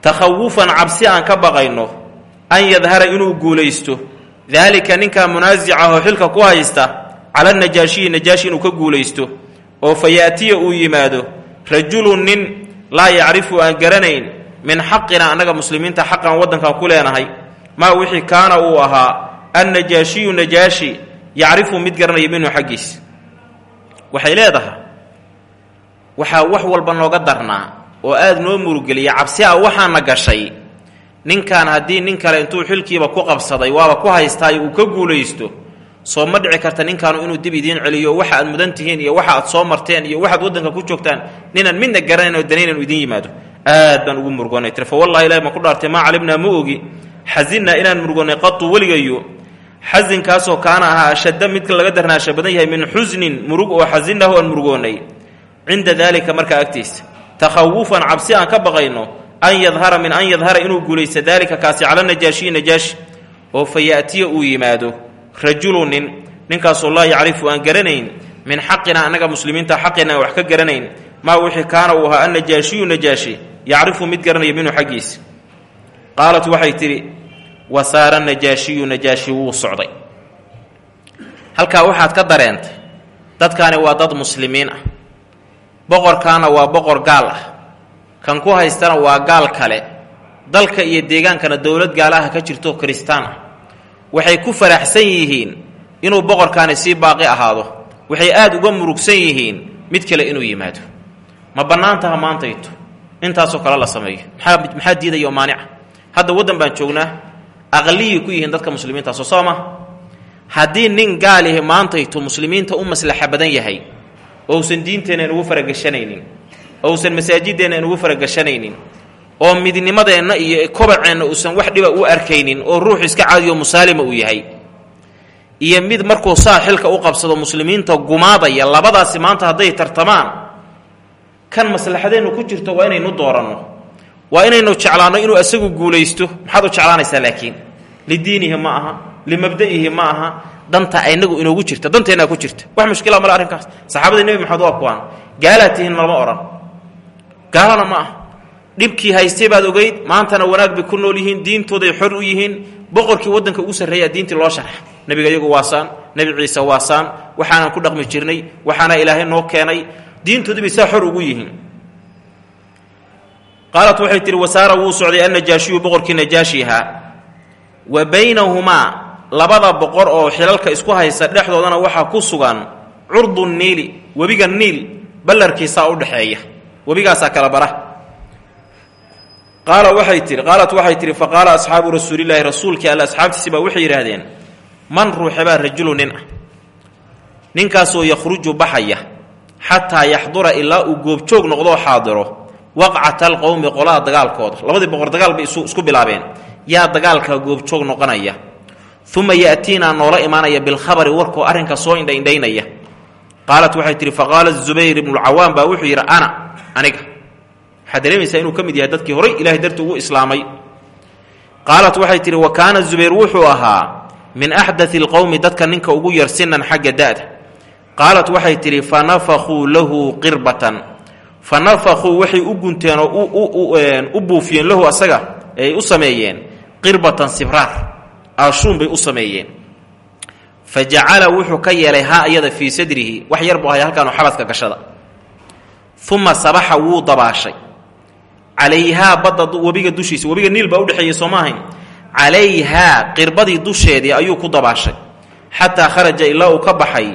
takhawufan cabsi aan ka baqayno an yadhara inuu guulaysto. Daalika ninkaa munaasicahoo xilka ku haysta cala najaashiyi najaashi inuu ka guulaysto. Oo fa yaatiya uu yimaado rajulun nin laa yacrifu aan garanayn min xaqina annaga muslimiinta xaqan waddankan ku leenahay maa wixii kaana uu ahaa annajaashiyu najaashi yacrifu mid garanaya minhu xaggiis. Waxay leedahay waxaa wax walba nooga darnaa oo aada noo murugeliya cabsi a waxaana gashay ninkan haddii nin kale intuu xilkiiba ku qabsaday waaba ku haystaayo uu ka guulaysto soo ma dhici karta ninkaanu inuu dib idiin celiyo waxa aad mudan tihiin iyo waxa aad soo marteen iyo waxaad waddanka ku joogtaan ninaan midna garanayn oo danaynan idiin yimaado. Aad baan ugu murugoonnay tiri fa wallahi ilahi baan ku dhaartay maa calimnaa ma ogi. Xasinnaa inaan murugoonnay qatu weligayo xasinkaasoo kaana ahaa ashadda midka laga darnaasha badan yahay min xusnin murug oo xasinahu aan murugoonnay cinda daalika markaa agtiisa takhawufan cabsi aan ka baqayno an yadhara min an yadhara inuu guulaysto daalika kaasi cala najaashiyi najaashi oo fa yaatiya uu yimaado rajulu nin ninkaasoo laa yacrifu aan garanayn min xaqina annaga muslimiinta xaqina aan wax ka garanayn maa wixii kaana uu ahaa annajaashiyu najaashi yacrifu mid garanaya minhu xaggiisa qaalat waxay tidhi wasaara najaashiyu najaashi wuu socday. Halkaa waxaad ka dareentay dadkaani waa dad muslimiin ah. Boqorkaana waa boqor gaal ah. Kan ku haystana waa gaal kale. Dalka iyo deegaankana dowlad gaalaha ka jirto kiristaan ah waxay ku faraxsan yihiin inuu boqorkaani sii baaqi ahaado. Waxay aada uga murugsan yihiin mid kale inuu yimaado. Ma bannaan taha maantayto intaasoo kale la sameeyo. Maxaa maxaa diidaya oo maanica? Hadda waddan baan joognaa aqliyay ku yihiin dadka muslimiinta soo soo ma. Haddii nin gaalihi maantayto muslimiinta u maslaxa badan yahay ousan diinteenna inugu faragashanaynin ousan masaajideenna inugu faragashanaynin oo midnimadeenna iyo kobaceenna uusan wax dhiba u arkaynin oo ruux iska caadiyo musaalima uu yahay. Iyo mid markuu saa xilka u qabsado muslimiinta gumaadaya labadaasi maanta hadday tartamaan kan maslaxadeennu ku jirto waa inaynu dooranno. Waa inaynu jeclaanno inuu asagu guulaysto. Maxaad u jeclaanaysaa laakiin? Lidiinihi ma aha limabda'ihi ma aha. Danta inagu inoogu jirta danteennaa ku jirta. Wax mushkila male arrinkaas. Saxaabadii nebi maxamed waa kuwaan gaalaad tihiin malama odhan gaalana ma ah dhibkii haystay baad ogeyd maantana wanaag bay ku nool yihiin diintooday xor u yihiin boqorkii waddanka ugu sarreeyaa diintii loo sharxa nebiga iyagu waasaan nebi ciise waasaan waxaanaan ku dhaqmi jirnay waxaana ilaahay noo keenay diintoodii bay saa xor ugu yihiin. Qaalat waxay tihi wasaara wuu socday annajaashiyu boqorkii najaashi ahaa wa baynahumaa labada boqor oo xilalka isku haysta dhexdoodana waxaa ku sugan curdu niili webiga niil ballarkiisaa u dhexeeya webigaasaa kala bara qaala waxay tihi qaalat waxay tihi faqaala asxaabu rasuulilaahi rasuulkii alle asxaabtiisi baa waxay yidhaahdeen man ruuxebaa rajulu nin ah. Ninkaasoo yakhruju baxaya xataa yaxdura ilaa uu goobjoog noqdoo xaadiro waqcata alqowmi qolaha dagaalkooda labadii boqor dagaal bay isku bilaabeen. Yaa dagaalka goobjoog noqonaya uma ya'tiinaa noola imaanaya bilkhabari warkoo arrinka soo indhaindhaynaya. Qaalat waxay tihi faqaala zubayr ibnulcawaam baa wuxuu yidhi ana aniga waxaad dareemaysaa inuu ka mid yahay dadkii horay ilahay darti ugu islaamay. Qaalat waxay tihi wa kaana zubayr wuxuu ahaa min axdai alqowmi dadka ninka ugu yar sinan xagga da'da qaalat waxay tidhi fa nafakuu lahu qirbatan. Fa nafakuu waxay u gunteen oo u buufiyeen lahu asaga ay u sameeyeen qirbatan sibraar aashuun bay u sameeyeen. Fa wuxuu ka yeelay haa iyada fii sadrihi wax yar buu ahay halkaanu xabadka gashada. Uma sabaxa wuu dabaashay calayhaa badda webiga dushiisa webiga niil baa udhexeeyey sooma ahayn. Calayhaa qirbadii dusheedii ayuu ku dabaashay. Xataa kharaja ilaa uu ka baxay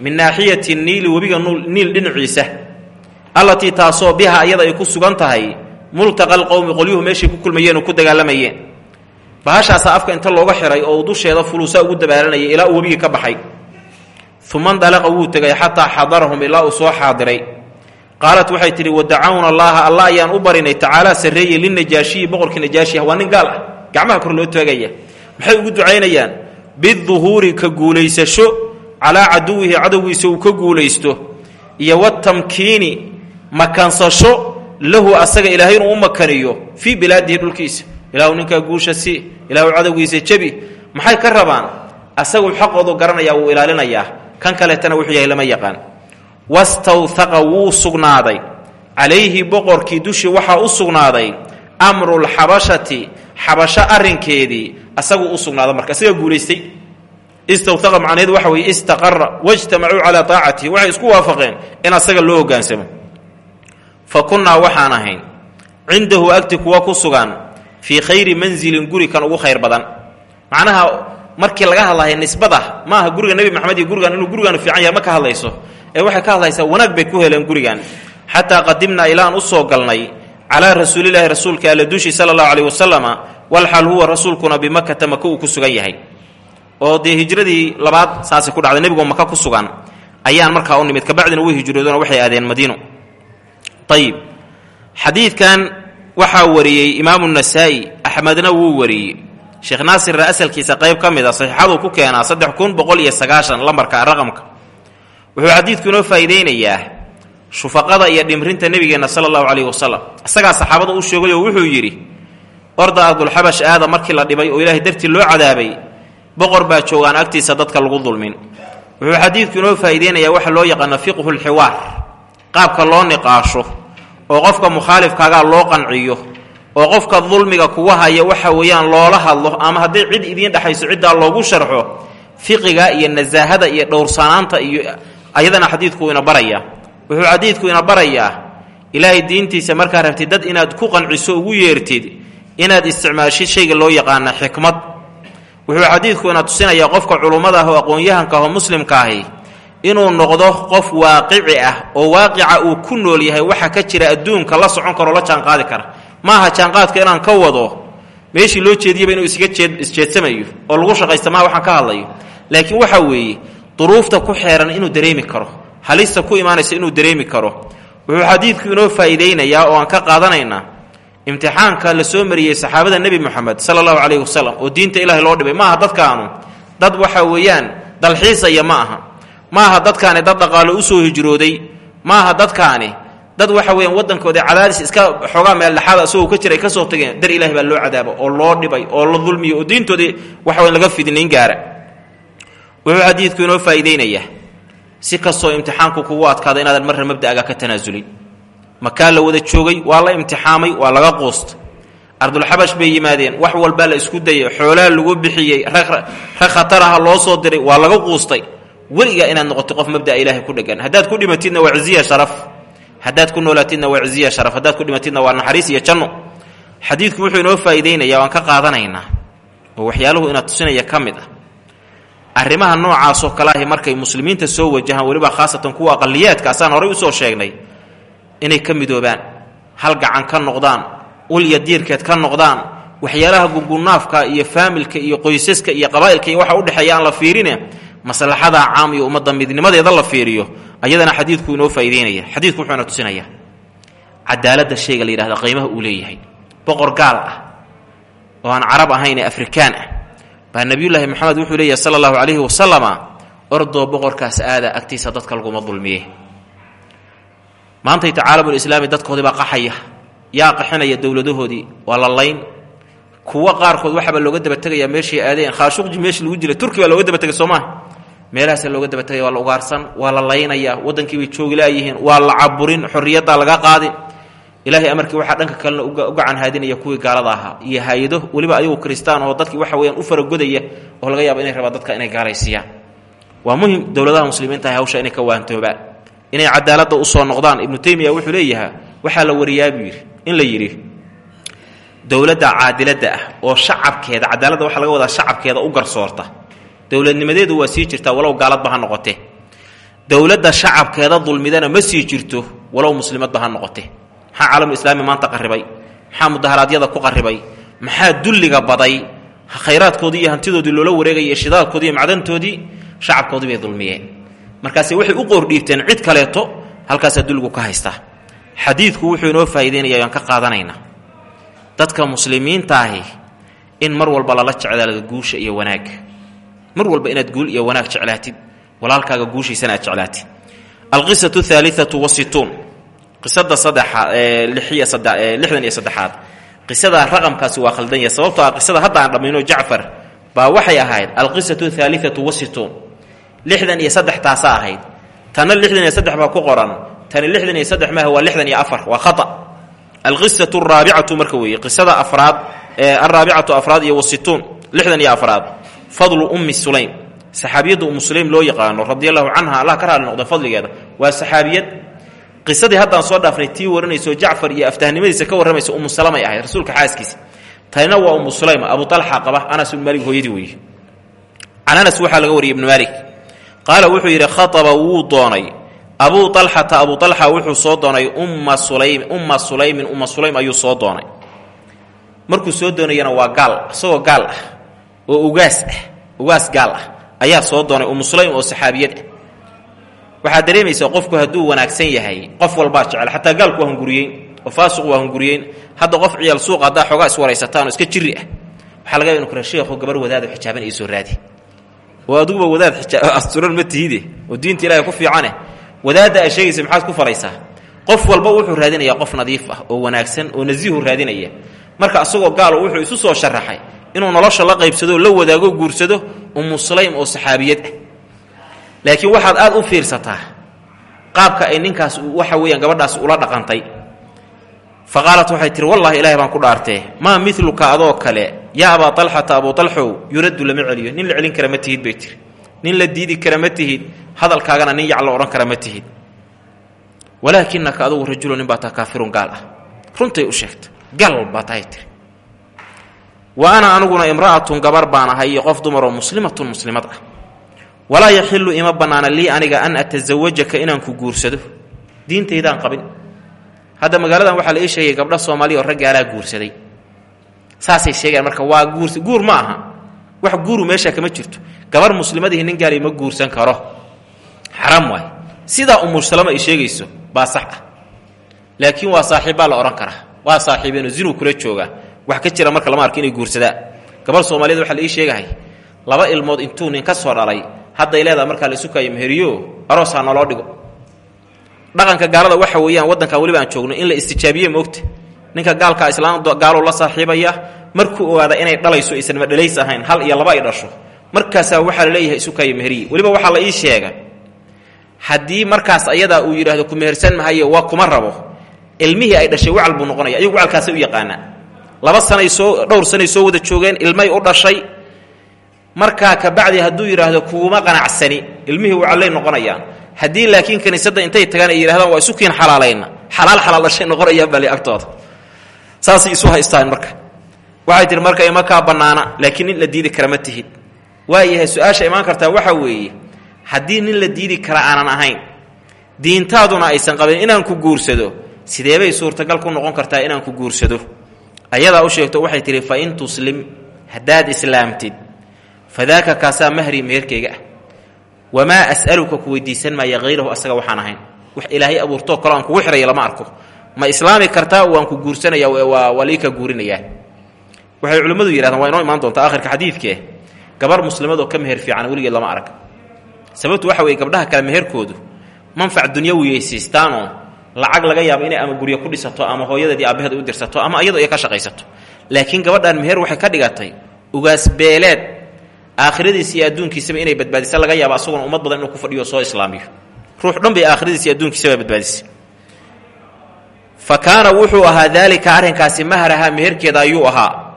min naaxiyati niili webiga niil dhinaciisa. Allatii taasoo biha ayada ay ku sugan tahay multaqa alqowmi qolyuhu meeshay ku kulmayeen oo ku dagaalamayeen. Bahashaasaa afka inta looga xiray oo uu dusheeda fuluusaa ugu dabaalanayay ilaa uu webigii ka baxay. Uma ndalaqa wuu tegay xataa xadarahum ilaa uu soo xaadiray qaalat waxay tidhi wadacawna allaaha alla ayaan u barinay tacaalaa sarreeye linajaashiyi boqorkii najaashiah waa nin gaal ah gacmaha kor loo taagaya maxay ugu ducaynayaan? Biduhuuri ka guulaysasho calaa caduwihi cadowgiisa uu ka guulaysto iyo watamkiini makansasho lahu asaga ilaahay inuu u makaniyo fii bilaadihi dhulkiisa. Ilaahu ninkaa guusha si ilaahu cadowgiisa jebi maxay ka rabaan? Asagu xaqoodu garanayaa wuu ilaalinayaa. Kan kaleetana wuxuu yahay lama yaqaan wastawhaqa wuu sugnaaday. Calayhi boqorkii dushii waxaa u sugnaaday amrulxabashati xabasho arrinkeedii asaguu u sugnaada marka isagaa guulaystay. Istawhaqa macnaheedu waxa weye istaqara wajtamacuu calaa taacatihi waxay isku waafaqeen in asaga loo hoggaansamo fa kunnaa waxaan ahayn cindahu agti kuwa ku sugan fii khayri manzilin guri kan ugu khayr badan. Macnaha markii laga hadlaya nisbada maaha guriga nebi maxamed iyo gurigan inuu gurigan fiican yahay ma ka hadlayso ee waxay ka hadlaysaa wanaag bay ku heleen gurigan. Xataa qadimnaa ilaan u soo galnay calaa rasuulilaahi rasuulka alla dushi sala allahu caleyh wasalama walxal huwa rasuulkuna bimakata maka uu ku sugan yahay. Oo dee hijradii labaad saasay ku dhacday nebigoo maka ku sugan ayaan markaa u nimid. Kabacdina way hijroodona waxay aadeen madiino. Ayib xadiidkan waxaa wariyey imaamu nasaa'i axmedna wuu wariyey. Sheekh naasirna asalkiisa qayb ka mid a saxiixaduu ku keenaa saddex kun boqol iyo sagaashan lambarka raqamka wuxuu xadiidku inoo faa'iidaynayaa shufaqada iyo dhimrinta nebigeenna sala allahu caleyhi wasalam isagaa saxaabada u sheegay oo wuxuu yidhi orda ardulxabash aada markii la dhibay oo ilaahay dartii loo cadaabay boqor baa joogaan agtiisa dadka lagu dulmin. Wuxuu xadiidku inoo faa'iideynayaa waxa loo yaqaano fiqhu lxiwaar qaabka loo niqaasho oo qofka mukhaalifkaagaa loo qanciyo oo qofka dulmiga kuga haya waxa weeyaan loola hadlo ama hadday cid idiin dhexayso ciddaa loogu sharxo fiqiga iyo nasaahada iyo dhowrsanaanta iyo ayadana xadiidku ina baraya. Wuxuu xadiidku ina barayaa ilaahay diintiisa markaa rabtid dad inaad ku qanciso ugu yeertid inaad isticmaashid shayga loo yaqaana xikmad. Wuxuu xadiidku ina tusinayaa qofka culummada ah oo aqoon-yahanka ah oo muslimka ahi inuu noqdo qof waaqici ah oo waaqica uu ku nool yahay waxa ka jira adduunka la socon karoo la jaanqaadi kara. Maaha jaanqaadka inaan ka wado meeshii loo jeediyaba inuu isaga jeed isjeedsamayo oo lagu shaqaysta maha waxaan ka hadlayo. Laakiin waxa weeye duruufta ku xeeran inuu dareemi karo halista ku imaanaysa inuu dareemi karo wuxuu xadiidku inoo faa'iidaynayaa oo aan ka qaadanaynaa imtixaanka la soo mariyey saxaabada nebi moxamed sala allahu calayhi wasalam oo diinta ilaahay loo dhibay. Maaha dadkaanu dad waxa weeyaan dalxiisaya ma aha. Maaha dadkaani dad dhaqaalo u soo hijrooday. Maaha dadkaani dad waxa weeyaan waddankoodii cadaadis iska xoogaa meel dhexaada isagoo ka jira ka soo tageen dar ilahi baa loo cadaabo oo loo dhibay oo la dulmiyo oo diintoodii waxa weyan laga fidinayn gaara wuxuu xadiidku inoo faa'iideynayaa si kastoo imtixaanku kugu adkaada inaadan marna mabda'aga ka tanaasulin makaa la wada joogay waa la imtixaamay waa laga quustay ardulxabash bay yimaadeen wax walbaa la isku dayay xoolaa lagu bixiyey rag khataraha loo soo diray waa laga quustay. Weligaa inaad noqoto qof mabda'a ilaahay ku dhegan. Haddaad ku dhimatidna waa ciziya sharaf. Haddaad ku noolaatidna waa ciziya sharaf. Haddaad ku dhimatidna waa naxariis iyo janno. Xadiidku wuxuu inoo faa'iideynaya waan ka qaadanaynaa. Oo waxyaaluhu ina tusinaya ka mid ah arrimaha noocaasoo kale ahi markay muslimiinta soo wajahaan weliba khaasatan kuwa aqaliyaadka asaan horay u soo sheegnay inay ka midoobaan hal gacan ka noqdaan ulya diirkeed ka noqdaan waxyaalaha gungunaafka iyo faamilka iyo qoysaska iyo qabaa'ilka iyo waxa udhexeeya aan la fiirine maslaxada caam iyo ummadda midnimadeeda la fiiriyo ayadana xadiidku inoo faa'iideynaya xadiidku wuxuuna tusinaya cadaaladda shayga la yidhahda qiimaha uu leeyahay boqor gaal ah oo aan carab ahayn ee afrikaan ah baa nebiyullaahi moxamed wuxuu leeyahay sala allahu calayhi wasalama ordoo boqorkaas aada agtiisa dadka laguma dulmiye. Maantayta caalamulislaami dadkoodii baa qaxaya yaa qaxinaya dowladahoodii waa la layn kuwo qaarkood waxaabaa looga daba tegayaa meeshay aadeen khaashuqji meeshii lagu jira turki baa looga daba tegay soomaa meelahaasa looga daba tegaya waa la ugaarsan waa la laynayaa waddankii bay joogi laayihiin waa la caburin xorriyaddaa laga qaadin ilaahay amarkii waxaa dhanka kalena u gacan haadinaya kuwii gaalada ahaa. Iyo hay'ado weliba ayagu kristaan oo dadkii waxa weyaan u faragodaya oo laga yaabo inay rabaan dadka inay gaalaysiiyaan. Waa muhiim dowladaha muslimiinta hawsha inay ka waantoobaan inay cadaaladda u soo noqdaan ibnu taymiya wuxuu leeyahaa waxaa la wariyaa buu yidhi in la yidhi dowladda caadiladda ah oo shacabkeeda cadaaladda waxaa laga wadaa shacabkeeda u garsoorta. Dowladnimadeedu waa sii jirtaa walow gaaladba ha noqote. Dowladda shacabkeeda dulmidana ma sii jirto walow muslimadba ha noqote maxaa caalamu islaami maanta qarribay maxaa mudaharaadyada ku qarribay maxaa dulliga baday? Khayraadkoodii iyo hantidoodii loola wareegaya shidaalkoodii iyo macdantoodii? Shacabkoodii bay dulmiyeen. Markaase waxay u qoordhiibteen cid kaleeto halkaasaa dulligu ka haystaa xadiidku wuxuu inoo faa'iideynaya aan ka qaadanaynaa dadka muslimiinta ahi in mar walba lala jeclaado guusha iyo wanaagga mar walba inaad guul iyo wanaag jeclaatid walaalkaaga guushiisana aad jeclaatid. Alqisatu ahaaliatu wasituun qisada saddexa lixiyo sadde lixdan iyo saddexaad. Qisada raqamkaasi waa khaldan yahay sababtoo ah qisada hadda aan dhammayno jacfar baa waxay ahayd alqisatu ahaaliatu wasituun lixdan iyo saddex taasa ahayd. Tanna lixdan iyo saddex baa ku qoran. Tani lixdan iyo saddex maaha waa lixdan iyo afar waa khata. Alqisatu araabicatu marka qisada afraad alraabicatu afraad iyo wasituun lixdan iyo afraad. Fadlu ummi sulaym saxaabiyadda ummu sulaym loo yaqaano radi allahu allah ka raali fadligeeda waa saxaabiyad qisadii haddaan soo dhaafnay tii waranayso jacfar iyo aftahnimadiisa ka warramaysa ummu salamay ahayd rasuulka xaaskiisa. Tanina waa ummu sulaym abu alxa qaba anas ibnu maalik hooyadii weeye. Can anas waxaa laga wariyay ibnu maalik. Qaala wuxuu yidhi khaaba wuu doonay. Abuu alxata abuu alxa wuxuu soo doonay umma sulaym umma sulaymin umma sulaym ayuu soo doonay. Markuu soo doonayana waa gaal isagoo gaal ah oo ugaas ah ugaas gaal ah ayaa soo doonay ummu sulaym oo saxaabiyad ah waxaad dareemaysaa qofku hadduu wanaagsan yahay qof walbaa jecel. Xataa gaalku waa hunguriyeyn oo faasiqu waa hunguriyeyn hadda qof ciyaal suuqa haddaa xoogaa iswaraysataan oo iska jiri ah. Waxaa laga inu kara sheekhu gabar wadaado xijaaban iisoo raadi. Oo adiguba wadaad asturan ma tihide. Oo diinta ilahay ku fiicane wadaadda ay sheegaysa ku falaysaa qof walba wuxuu raadinayaa qof nadiif ah oo wanaagsan oo nasiihu raadinaya. Marka asagoo gaalo wuxuu isu soo sharaxay inuu nolosha la qaybsado la wadaago guursado ummu sulaym oo saxaabiyad ah laakiin waxaad aad u fiirsataa qaabka ay ninkaas waxa weeyaan gabadhaas ula dhaqantay. Fa qaalat waxay tihi wallahi ilahay baan ku dhaartee. Maa miluka adoo kale? Yaa abaa alxata abuu alxow yuraddu lama celiyo. Nin la celin kara ma tihid bay tiri nin la diidi kara ma tihid. Hadalkaagana nin yac odhan kara ma tihid. Walaakinaka adugu rajulo nin baa taa kaafirun gaal ah. Runtay u sheegta gaal baa tahay tiri wa ana aniguna imra'atun gabar baan ahay iyo qof dumaroo muslimatun muslimad ah walaa yaxilu ima bannaana lii aniga an atasawajaka inaan ku guursado. Diintaydaan qabin. Hadda magaaladan waxaa la ii sheegay gabdha soomaaliya oo raggaalaa guursaday. Saasay sheegayaan marka waa guurs guur ma aha. Wax guuru meesha kama jirto. Gabar muslimadihi nin gaali ma guursan karo. Xaram waay. Sidaa umur salama ay sheegayso baa sax ah. Laakiin waa saaxiibbaa la odhan karaa waa saaxiibeenoo zinuu kula joogaa wax ka jira marka lama arko inay guursadaan gabar soomaaliyed waxaa la ii laba ilmood intuu nin ka soo dhalay hadday leedaha markaa la isukaayo meheriyo aroos ha naloo dhigo. Dhaqanka gaalada waxa weeyaan waddankan weliba aan joogno in la istijaabiye moogta ninka gaalkaa islaam gaaloo la saaxiibaya markuu ogaada inay dhalayso aysan madhalays ahayn hal iyo laba ay dhasho markaasaa waxaa la leeyahay isukaayo meheriye weliba waxaa la ii sheega haddii markaas ayadaa uu yidhaahdo ku mehersan mahaye waa kuma rabo ilmihii ay dhashay wacal buu noqonaya ayagu wacalkaasay u yaqaanaa. Laba sanay soo dhowr sanay soo wada joogeen ilmay u dhashay markaa kabacdi hadduu yidhaahdo kuuma qanacsani ilmihii wacallay noqonayaan. Haddii laakiin kiniisadda intay tagaan ay yidhahdaan waa isu kiin xalaalayna xalaal xalaal dhashay noqonayaan baa li agtooda. Saasay isu haystaan marka. Waxay tihi marka ima kaa bannaana laakiin nin la diidi kara ma tihid. Waayahay su'aasha imaan kartaa waxaa weeye haddii nin la diidi kara aanan ahayn diintaaduna aysan qabin inaan ku guursado sideebay suurtagal ku noqon kartaa inaan ku guursado? Ayadaa u sheegto waxay tihi fa in tuslim haddaad islaamtid fadaaka kaasaa mahri meherkayga ah. Wamaa as'aluka ku weydiisan maaya hayrahu asaga waxaan ahayn. Wax ilaahay abuurtoo kaleo aan kugu xihaya lama arko. Ma islaami kartaa waan ku guursanaya waxay culimmadu yidhahdaan waa inoo imaan doontaa akhirka xadiidkee? Gabar muslimadoo ka meher fiican weligeed lama arag. Sababtu waxa weeye gabdhaha kale meherkoodu manfac dunyawiyay siistaanoo lacag laga yaabo inay ama guryo ku dhisato ama hooyadeedii aabbaheed u dirsato ama iyadoo ay ka shaqaysato. Laakiin gabadhan meher waxay ka dhigatay ugaasbeeleed aakhiradiisa iyo adduunkiisaba inay badbaadisa laga yaabo asaguna ummad badan inuu ku fadhiyo soo islaamiyo. Ruux dhan bay aakhiradiisa iyo adduunkiisaba badbaadisay. Fa kaana wuxuu ahaa daalika arrinkaasi mahraha meherkeeda ayuu ahaa.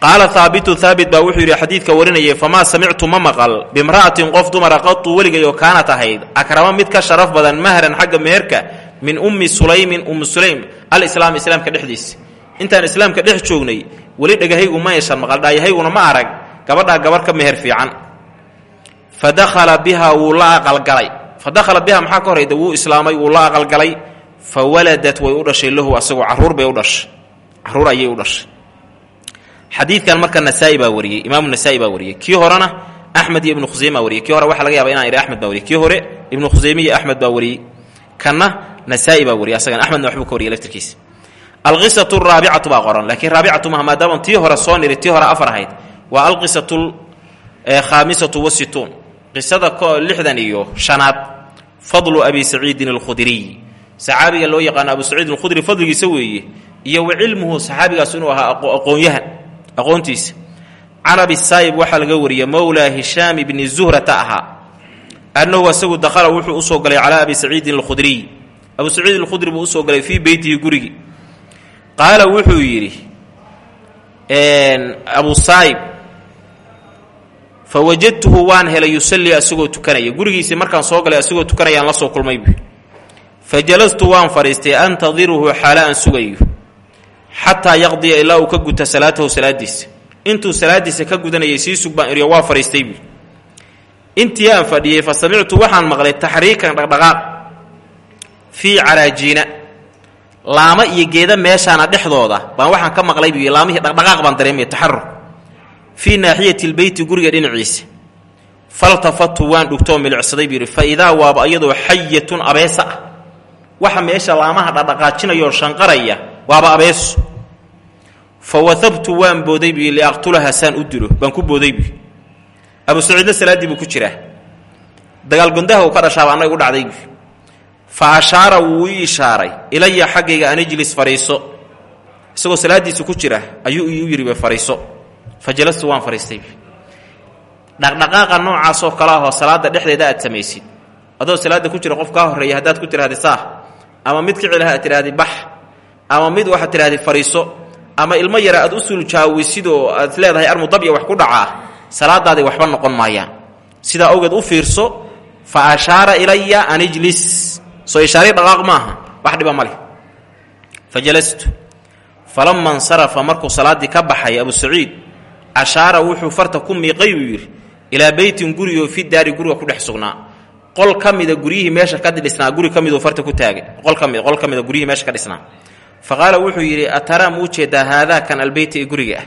Qaala haabitu haabit baa wuxuu yidhi xadiidka warinayay famaa samictu ma maqal bimra'atin qof dumara qatu weligayoo kaanat ahayd. Akrama mid ka sharaf badan mahran xagga meherka min ummi sulaymin ummi sulaym alislaam islaamka dhexdiisa. Intaan islaamka dhex joognay weli dhegahaygu ma yeeshan maqaldhaayahayguna ma arag gabadhaa gabar ka meher fiican. Fa bihaa wuu la aqalgalay. Fa dakhala bihaa maxaa ka horayda wuu islaamay wuu la aqalgalay. Fa waladat way u lahu asagoo carruur bay u dhashay. Caruur ayay u dhashay. Xadiidkan marka nasaa-i baa wariyey imaamu nasaa-i baa wariyey. Kii horena axmed hore waxa laga yaba inaan idhi axmed baa wariyey. Hore ibnu khuseyme iyo axmed baa wariyey. Kanna asagana. Axmedna waxbuu ka wariyey laftirkiisa. Alqisatu raabicatu baa qoran laakiin raabicatu maha maadaama tii hore soo niri tii hore afar ahayd waa alqisatu khaamisatu wasituun qisada lixdan iyo shanaad fadlu abi saciidin alkhudriy saxaabiga loo yaqaano abu saciidin alkhudri fadligiisa weeye iyo wa cilmuhu saxaabigaas inuu ahaa aqoonyahan aqoontiisa. Can abi saayib waxaa laga wariyey mowlaa hishaam ibni zuhrata ahaa. Annahu asagu dakhala wuxuu u soo galay calaa abi saciidin alkhudriy abu saciid alkhudri buu u soo galay fii beytihi gurigii qaala wuxuu yidhi abu saayib fa wajadtuhu waan helay yusallii asagoo tukanaya gurigiisii markaan soo galay asagoo tukanayaan la soo kulmay buu fa jalastu waan fadhiistay antadiruhu xaalo aan sugayo xataa yaqdiya ilaa uu ka guta salaatahu salaadiisa intuu salaadiisa ka gudanayay sii sug baan waa fadhiistay buu intii aan fadhiyey fa samictu waxaan maqlay taxriikan dhaqdhaqaaq fii caraajiina laamo iyo geeda meeshaana dhexdooda baan waxaan ka maqlay buu laamihii dhaqdhaqaaq baan dareemaya taxarur fii naaxiyati lbeyti guriga dhinaciisa. Faltafatu waan dhugtoo milicsaday buu yidhi fa waaba iyadoo xayatun abeesa ah. Waxa meesha laamaha dhaqdhaqaajinayoo shanqaraya waaba abeeso fa wahabtu waan booday buu liaqtulaha saan u dilo. Baan ku booday buu abu saciidna salaaddii buu ku jiraa. Dagaalgondaha uu ka dhashaaba annaga u dhacday buu fa ashaara wuu ii ishaaray ilaya xaggayga an ijlis isagoo salaaddiisa ku jira ayuu iu yidhi fadhiiso fa jalastu waan fadhiistay. Dhaqdhaqaaqa noocaasoo kale ahoo salaadda dhexdeeda aad samaysid. Adoo salaadda ku jira qof kaa horreeya haddaad ku tidhahdi saah ama mid kicilaha aad tidhahdi bax ama mid waxaad tidhahdi fadhiiso ama ilmo yara aad u suljaawisid oo aad leedahay armu dabya wax ku dhacaa salaadaadii waxba noqon maayaan. Sidaa awgeed u fiirso fa ashaara ilaya an ijlis. Soo ishaari dhaqaaq maaha wax dhiba ma leh. Falama insarafa markuu salaaddii ka baxay abu saciid ashaara wuxuu farta ku miiqay buu yidhi ilaa beytin gurigoo fi daari guriga ku dhex sugnaa. Qol ka mida guryihii meesha ka dhisnaa guri ka miduu farta ku taagay. Qol ka qol ka mida meesha ka dhisnaa. Fa wuxuu yidhi ataraa ma u kan albeyta ee guriga ah?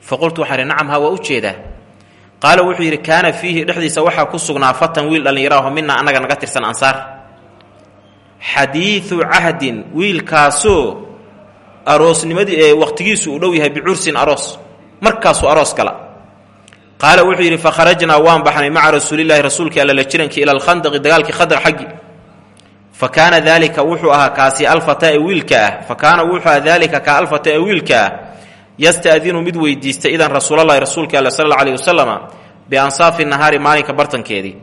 Fa qultu waxaa ihi nacam waa u qaala wuxuu yidhi kaana fiihi dhexdiisa waxaa ku sugnaa fatan wiil dhallinyaraaho mina annaga naga tirsan ansaar. Xadiidu cahdin wiilkaasoo aroosnimadii wakhtigiisu uu dhow yahay bicursin aroos markaasuu aroos gala. Qaala wuxuu yidhi fakharajnaa waan baxnay maca rasuulilaahi rasuulkii alla la jirankii ila alkhandaqi dagaalkii khadaq xaggi. Fa kaana daalika wuxuu ahaa kaasi alfata ee wiilka ah. Fa kaana wuxuu ahaa daalika ka alfata ee wiilka ah yasta'dinu mid weydiista idan rasuulalahi rasuulka alla sal alla wasalama biansaafi nahaari maalinka bartankeedii.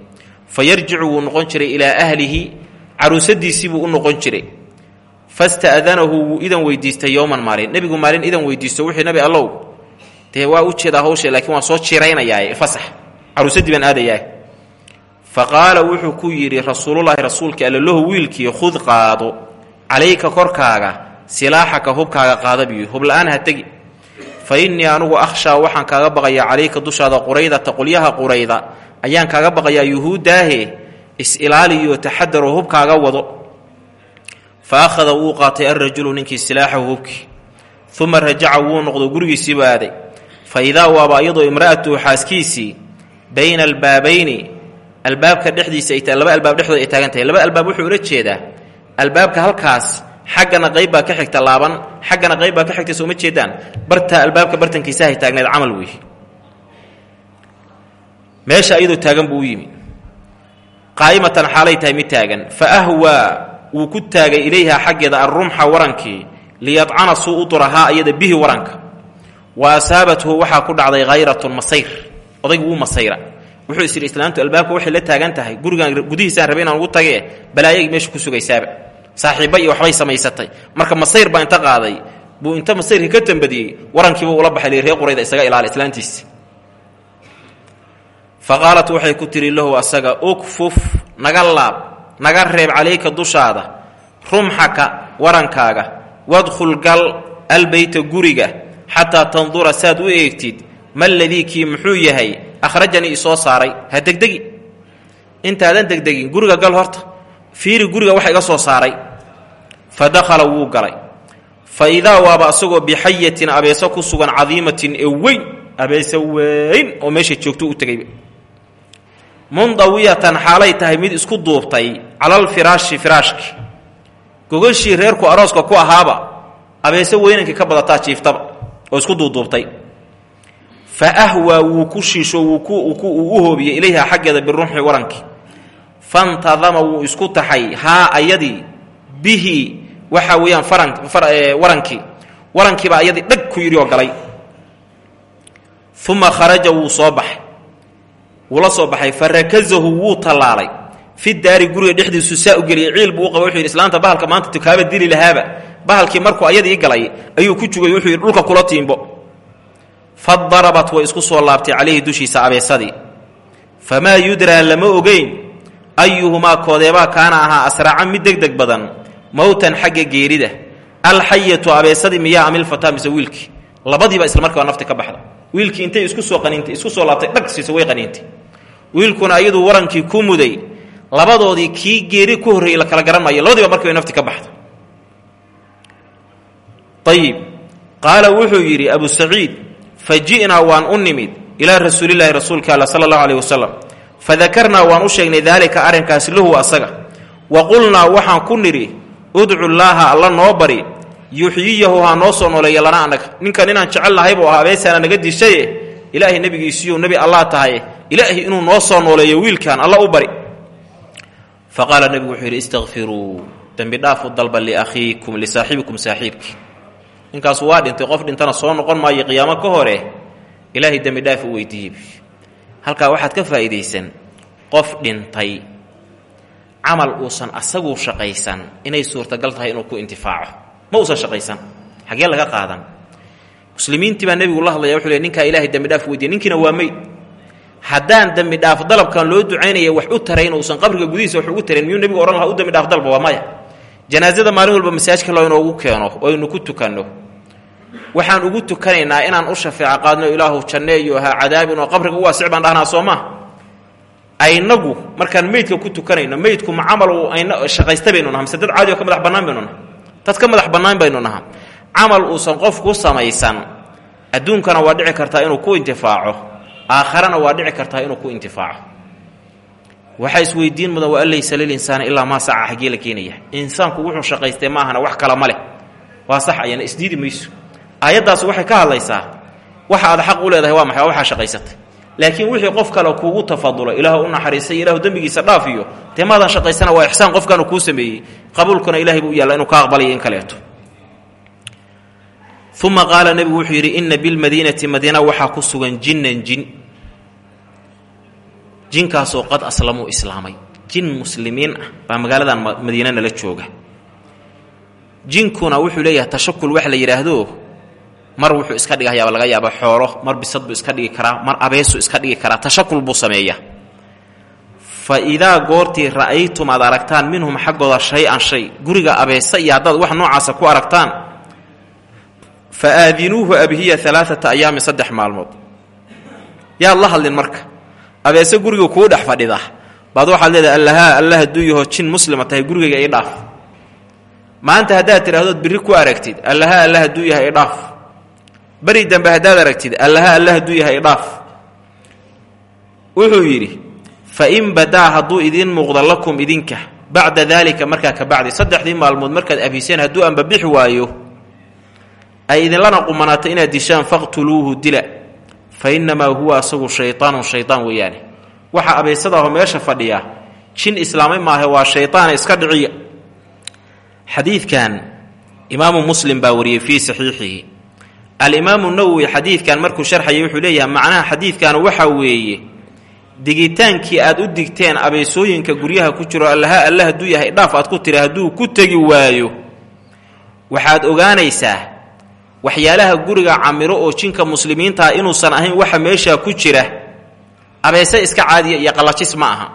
Fa yarjicu wuu noqon jiray ilaa ahlihi caruusadiisii buu u noqon jiray. Fasta'danahu wuu idan weydiistay yowman maalin. Nebigu maalin idan weydiisto wuxuu nabi allow dee waa u jeedaa hawsha laakiin waan soo jiraynayaa fasax. Caruusadii baan aadayaa. Fa wuxuu ku yidhi rasuululahi rasuulka alla lahu wiilkii khud qaado. Calayka korkaaga silaaxaka hubkaaga qaada biyo hubla-aan ha tegi. Fa innii anugu akhshaa waxaan kaaga baqayaa calayka dushaada quraydata qolyaha qurayda. Ayaan kaaga baqayaa yuhuuddaahe is-ilaaliyo taxadaro hubkaaga wado. Fa akhada wuu qaatay alrajulu ninkii silaaxahu hubkii. Uma rajaca wuu noqdo gurigiisiibu aaday fa idaa waaba iyadoo imra'atuhu xaaskiisii bayna albaabayni albaabka dhexdiisa ay laba albaab dhexdooda ay taagan tahay. Laba albaab wuxuu ula jeedaa albaabka halkaas xaggana qayb baa ka xigta laaban xaggana qayb baa ka xigta sooma jeedaan. Bartaa albaabka bartankiisahay taagneed camal wey meesha iyadoo taagan buu u yimi. Qaa'imatan xaalay tahay mid taagan. Fa wuu ku taagay ilayha xaggeeda arrumxa warankii liyadcana suu u iyada bihi waranka wa asaabathu waxaa ku dhacday khayratun masayr. Odaygu wuu masayra. Wuxuu is yidhi islaamtu albaabka waxay la taagan tahay. Gurigaan gudihiisaan rabay inaan ugu tage balaayagii meesha ku sugaysaaba. Marka masayr baa inta qaaday. Buu inta masayrkii ka tambadiyey warankiibuu ula baxay reer qurayda isaga ilaala islaantiisa fa qaalat waxay lahu asaga ukfuf naga laab naga reeb calayka dushaada rumxaka warankaaga wadkhul gal albeyta guriga xataa tandura saad u eegtid ma ladii kii muxuu yahay akhrajanii isoo saaray ha degdegi intaadan degdegin guriga gal horta fiiri guriga waxa iga soo saaray fa dakhala wuu galay fa idaa waaba asagoo bixayatin abeeso ku sugan cadiimatin ee weyn abeese weyn oo meesha joogto u tegayba mundawiyatan xaalay tahay mid isku duubtay calal firaashi firaashki gogashii reerku arooska ku ahaaba abeese weynankii ka badataa jiiftaba oo isku duuduubtay. Fa ahwaa wuu ku shiisho wuu u hoobiyey ilayha xaggeeda birunxi warankii fantadama wuu isku taxay haa ayadii bihi waxa weeyaan warankii warankiibaa ayadii dhag ku yidhi oo galay. Uma kharaja wuu soo baxay. Wuu la soo baxay fa rakazahu wuu tallaalay fi daari guriga dhexdiisu saa u geliyay ciil buu u wuxuu islaanta bahalka maanta tukaaba dili lahaaba. Bahalkii markuu ayadii galay ayuu ku jugay wuxuu dhulka kula tiimbo. Fadarabat way isku soo laabtay calayhi dushiisa abeesadii. Famaa yudraa lama ogeyn ayuhumaa koodeebaa kaana ahaa asraaca mid deg deg badan mowtan xagga geerida. Alxayatu abeesadii miyaa amilfataa mise wiilkii? Labadiiba isla markiiba nafti ka baxda. Wiilkii intay isku soo qaniintay isku soo laabtay dhag siisa way qaniintay. Wiilkuna iyaduu warankii ku muday labadoodii kii geeri ku horreeyey la kala garan maayo labadiiba nafti ka baxda ayib qaala wuxuu yidhi abu saciid fa ji'naa waan u nimid ilaa rasuulilaahi rasuulka alla sala allahu aleyh wasalam fadakarnaa waan u sheegnay daalika arrinkaasi lahu asaga. Wa qulnaa waxaan ku nidhi udcu llaaha alla noo bari yuxyiyahu ha noo soo nooleeya lana annaga. Ninkan inaan jecel nahay buu ahaa abeesaana naga dishaye? Ilaahay nebigiisiiyuu nebi allah tahaye ilaahay inuu noo soo nooleeyo wiilkan alla u bari fa qaala nebigu wuxuu yidhi istakfiruu dembi dhaafu dalba liakhiikum lisaaxibikum saaxiibkii ninkaasu waa dhintay qof dhintana soo noqon maayo qiyaamo ka hore ilaahay dembi dhaaf u weydiiyey. Halkaa waxaad ka faa'iidaysan qof dhintay camal uusan asaguu shaqaysan inay suurtagal tahay inuu ku intifaaco. Ma uusan shaqaysan xaggee laga qaadan. Muslimiintii baa nebigu la hadlaya wuxuu le ninkaa ilahay dembi dhaaf weydiya ninkiina waa meyd haddaan dembi dhaaf dalabkan loo ducaynaya wax u tarayn uusan qabriga gudihiisa wax ugu tarayn miyuu nebigu odhan lahaa u dembi dhaaf dalba waa maya. Janaasada maalin walba masaajka loo inoogu keeno oo aynu ku tukanno. Waxaan ugu tukanaynaa inaan u shafeeco qaadno ilaahu janneeyo ha cadaabin qabriga u waasic baan dhahnaa soo aynagu markaan meydka ku tukanayno meydku ma camal shaqaysta baynu naha dad caadi ka madax bannaan baynu naha dad ka madax bannaan baynu naha camal uusan qofku samaysan adduunkana waa dhici kartaa inuu ku intifaaco aakharana waa dhici kartaa inuu ku intifaaco. Waxaa isweydiin mudan wa an laysa lilinsaani ilaa maa saca xaggee la keenaya. Insaanku wuxuu shaqaystay maahana wax kala ma waa sax ayana isdiidi mayso. Aayaddaas waxay ka hadlaysaa waxa aad xaq u leedahay waa maxay? Waa shaqaysatay. Laakiin wixii qof kale kuugu tafadulo ilaahu u naxariistay ilaahu dembigiisa dhaafiyo dee maadan shaqaysana waa ixsaan qofkaanu kuu sameeyey. Qabuulkuna ilahay buu yaalla inuu ka aqbalaya in kaleeto uma qaala nebigu wuxuu yidhi inna bilmadiinati madiina waxaa ku sugan jinnan jin. Jinkaasoo qad aslamuu islaamay. Jin muslimiin ah baa magaaladan madiina nala jooga. Jinkuna wuxuu leeyahay tashakul wax la yidhaahdo mar wuxuu iska dhigayaaba laga yaaba xoolo mar bisad buu iska dhigi karaa mar abeesu iska dhigi karaa tashakul buu sameeya fa goortii ra'aytum aad aragtaan minhum xaggooda shay-an shay guriga abeese iyo haddaad wax noocaasa ku aragtaan fa aadinuuhu abhiya alaaata ayaamin saddex maalmood yaad la hadlin marka abeese guriga kuu dhex fadhida baad waxaad leedahay allahaa alla hadduu yaho jin muslima tahay gurigayga ii dhaaf maanta haddaad tidhaahdood birri ku aragtid allaha alla hadduu yahay idhaaf beri dambe haddaad aragtid allaha alla hadduu yahay idhaaf wuxuu yidhi fa in badaa hadduu idiin muuqdo lakum idinka bacda daalika markaa ka bacdi saddexdii maalmood markaad afiseen hadduu anbabixi waayo ay idinlana qumanaato inaad dishaan faqtuluuhu dila. Fa innamaa huwa asagu shaytaanun shaytaan weeyaane. Waxa abeysadaahoo meesha fadhiya jin islaamay maahe waa shaytaana iska dhiciya. Xadiidkan imaamu muslim baa wariyey fii saxiixihi. Alimaamu nawowi xadiidkan markuu sharxayay wuxuu leeyahay macnaha xadiidkan waxaa weeye digitaankii aad u digteen abeysooyinka guryaha ku jiro allaha alla hadduu yahay dhaaf aad ku tiri hadduu ku tegi waayo waxaad ogaanaysaa waxyaalaha guriga camiro oo jinka muslimiintaa inuusan ahayn waxa meeshaa ku jira abeese iska caadiya iyo qallajis ma aha.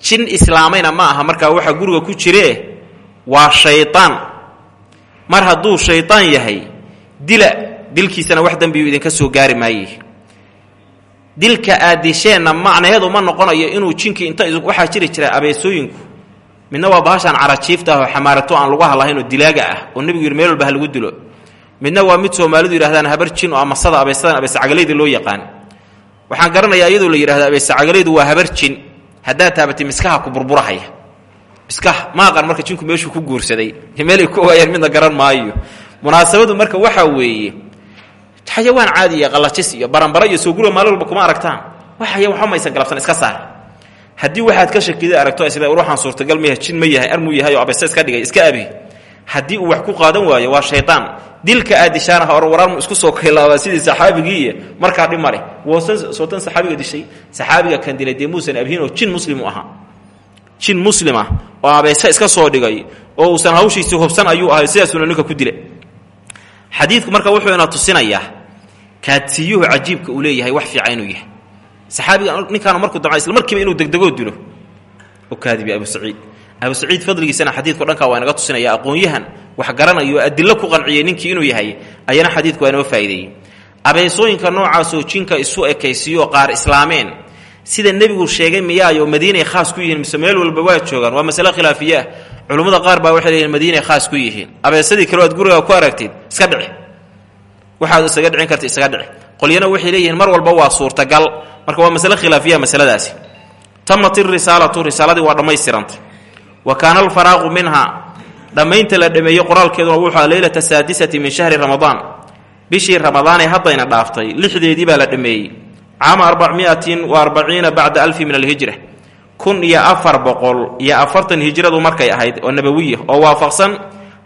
Jin islaamayna ma aha markaa waxa guriga ku jiree waa shaydaan mar hadduu shaydaan yahay dila dilkiisana wax dembiyu idinka soo gaari maaye dilka aad macnaheedu ma noqonayo inuu jinkii inta waxaa jiri jira abeesooyinku. Midna waa bahashaan carajiifta ah oo xamaarato aan lagu hadlahayn oo dilaaga ah oo nebigu yidhi meel walba lagu dilo midna waa mid soomaalidu yidhahdaan habar jin oo amasada abeesadan abeesacagalayda loo yaqaan. Waxaan garanayaa iyadoo la yidhahdo abeesacagalaydu waa habar jin haddaad taabatay miskaha ku burburahaya. Miskaha ma aqan marka jinku meeshuu ku guursaday meelay ku waayeen midna garan maayo. Munaasabadu marka waxaa weeye xayawaan caadi iyo qallajis iyo baranbara iyo soo guriga maalin walba kuma aragtaan. Waxaya waxba maysan galabsan iska saar. Haddii waxaad ka shakiday aragto sida ruuxaan suurtagal ma yahay jin ma yahay armuu yahay oo abeese iska dhigay iska abi haddii uu wax ku qaadan waayo waa shaydaan dilka aad dishaana hor wararmu isku soo kaylaabaa sidii saxaabigiiiyo markaa dhib male sootan saxaabiga dishay saxaabiga kan dilay dee muusan jin muslimu ahaa jin muslim ah oo abeese iska soo dhigay oo uusan hawshiisii hubsan ayuu ahay sidaasuuna ninka ku dilay xadiidku marka wuxuu ina tusinayaa kaadsiiyuhu cajiibka uu leeyahay wax fiican inuu yahay. Saxaabiga ninkaanu markuu damca isla markiiba inuu degdegoo dilo u kaadibi abu saciid abu saciid fadligiisana xadiidku dhankaa waa inaga tusinaya aqoon-yahan wax garanayo adilo ku qanciyey ninkii inuu yahay ayana xadiidku waa inoo faa'ideeyey. Abeesooyinka noocaasoo jinka isu ekaysiiyoo qaar islaameen. Sida nebigu sheegay miyaayo madiinay khaas ku yihiin mise walba waa joogaan waa masale khilaafiye ah qaar baa waxay leeyihiin madiinay khaas ku yihiin. Abeesadii kaleo aad gurigaa ku aragtid iska dhici. Waxaad isaga dhicin karta isaga dhici. Qolyana waxay leeyihiin mar walba waa suurtagal. Marka waa masale khilaafiya masaladaasi. Tamat irisaalatu risaaladii waa dhammaystirantay wa kaana alfaraaqu minha. Dhammaynta la dhameeyey qoraalkeeduna wuxuu leylata saadisati min shahri ramadaan bishii ramadaanee haddayna dhaaftay lixdeedii baa la dhameeyey. Caama arbacmiatin wa arbaciina bacda alfi min alhijra. Kun iyo afar boqol iyo afartan hijradu markay ahayd oo nabawiya oo waafaqsan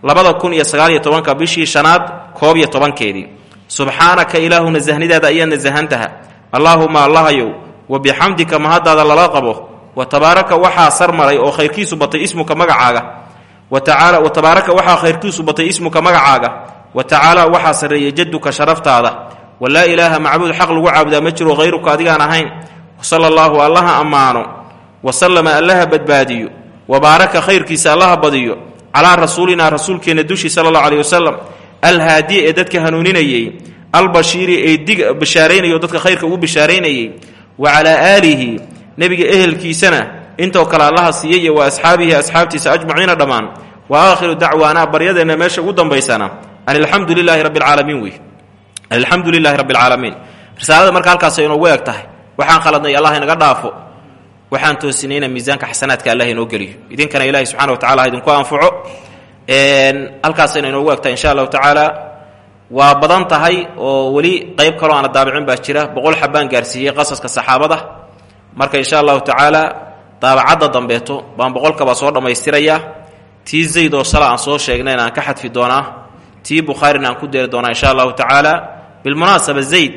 labada kun iyo sagaaliyo tobanka bishii shanaad koob iyo tobankeedii. Subxaanaka ilaahu nasahnidaada ayaa nasahantaha allaahuma allahayow wa bixamdika mahaddaada lala qabo wa tabaaraka waxaa sarmaray oo khayrkiisu batay ismuka magacaaga. Wa tabaaraka waxaa khayrkiisu batay ismuka magacaaga. Wa tacaala waxaa sarreeyey jadduka sharaftaada. Wa laa ilaaha macbuud xaq lagu caabudaa ma jiro hayruka adigaan ahayn. Wasala allaahu allaha ammaano. Wa sallama allaha badbaadiyo. Wa baaraka khayrkiisa allaha badiyo. Calaa rasuulinaa rasuulkeenna dushii sala allahu aleyh wasalam alhaadiye ee dadka hanuuninayey albashiiri ee dig bishaaraynayay oo dadka khayrka ugu bishaaraynayey wa calaa aalihi nebiga ehelkiisana. Intoo kale allaha siiyey iyo wa asxaabihi asxaabtiisa ajmaciina dhammaan wa aakhiru dacwaana baryadeenna meesha ugu dambaysana. An alxamdu lilaahi wey alxamdu lilaahi rabbi alcaalamiin risaalada marka halkaasay inoogu eg tahay waxaan khaladnay allah inaga dhaafo. Waxaan toosinayna miisaanka xasanaadka allah inoo geliyo. Idinkana ilaahi subxana wa tacala idinku anfaco halkaasayna inoogu egtahay insha allahu tacaala waa badan tahay oo weli qayb kaloo aana daabicin baa jira. Boqol xabbaan gaarsiiyey qasaska saxaabada marka insha allahu tacaala daabacadda dambeeto baan boqolkaba soo dhammaystirayaa tii zayd oo shala aan soo sheegnayna aan ka xadfi doonaa. Tii bukhaarina aan ku deeri doonaa insha allahu tacaala. Bilmunaasaba zayd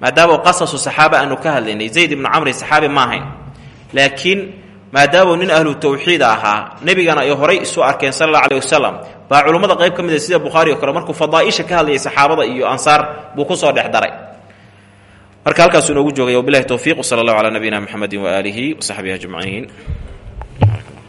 maadaama qasasu saxaaba aanu ka hadlaynay. Zayd ibnu camri saxaabi ma ahayn. Laakiin maadaamuu nin ahlu tawxiid ahaa nebigana ay horay isu arkeen sal alla aleh wasalam baa culummada qayb ka mid a sida bukhaari o kale markuu fadaaisha ka hadlayay saxaabada iyo ansaar buu ku soo daray marka halkaasuu inoogu joogay wabilahi towfiiq sala allahu calaa nabiyina mxamedi waaalihi wasaxbihi ajmaciin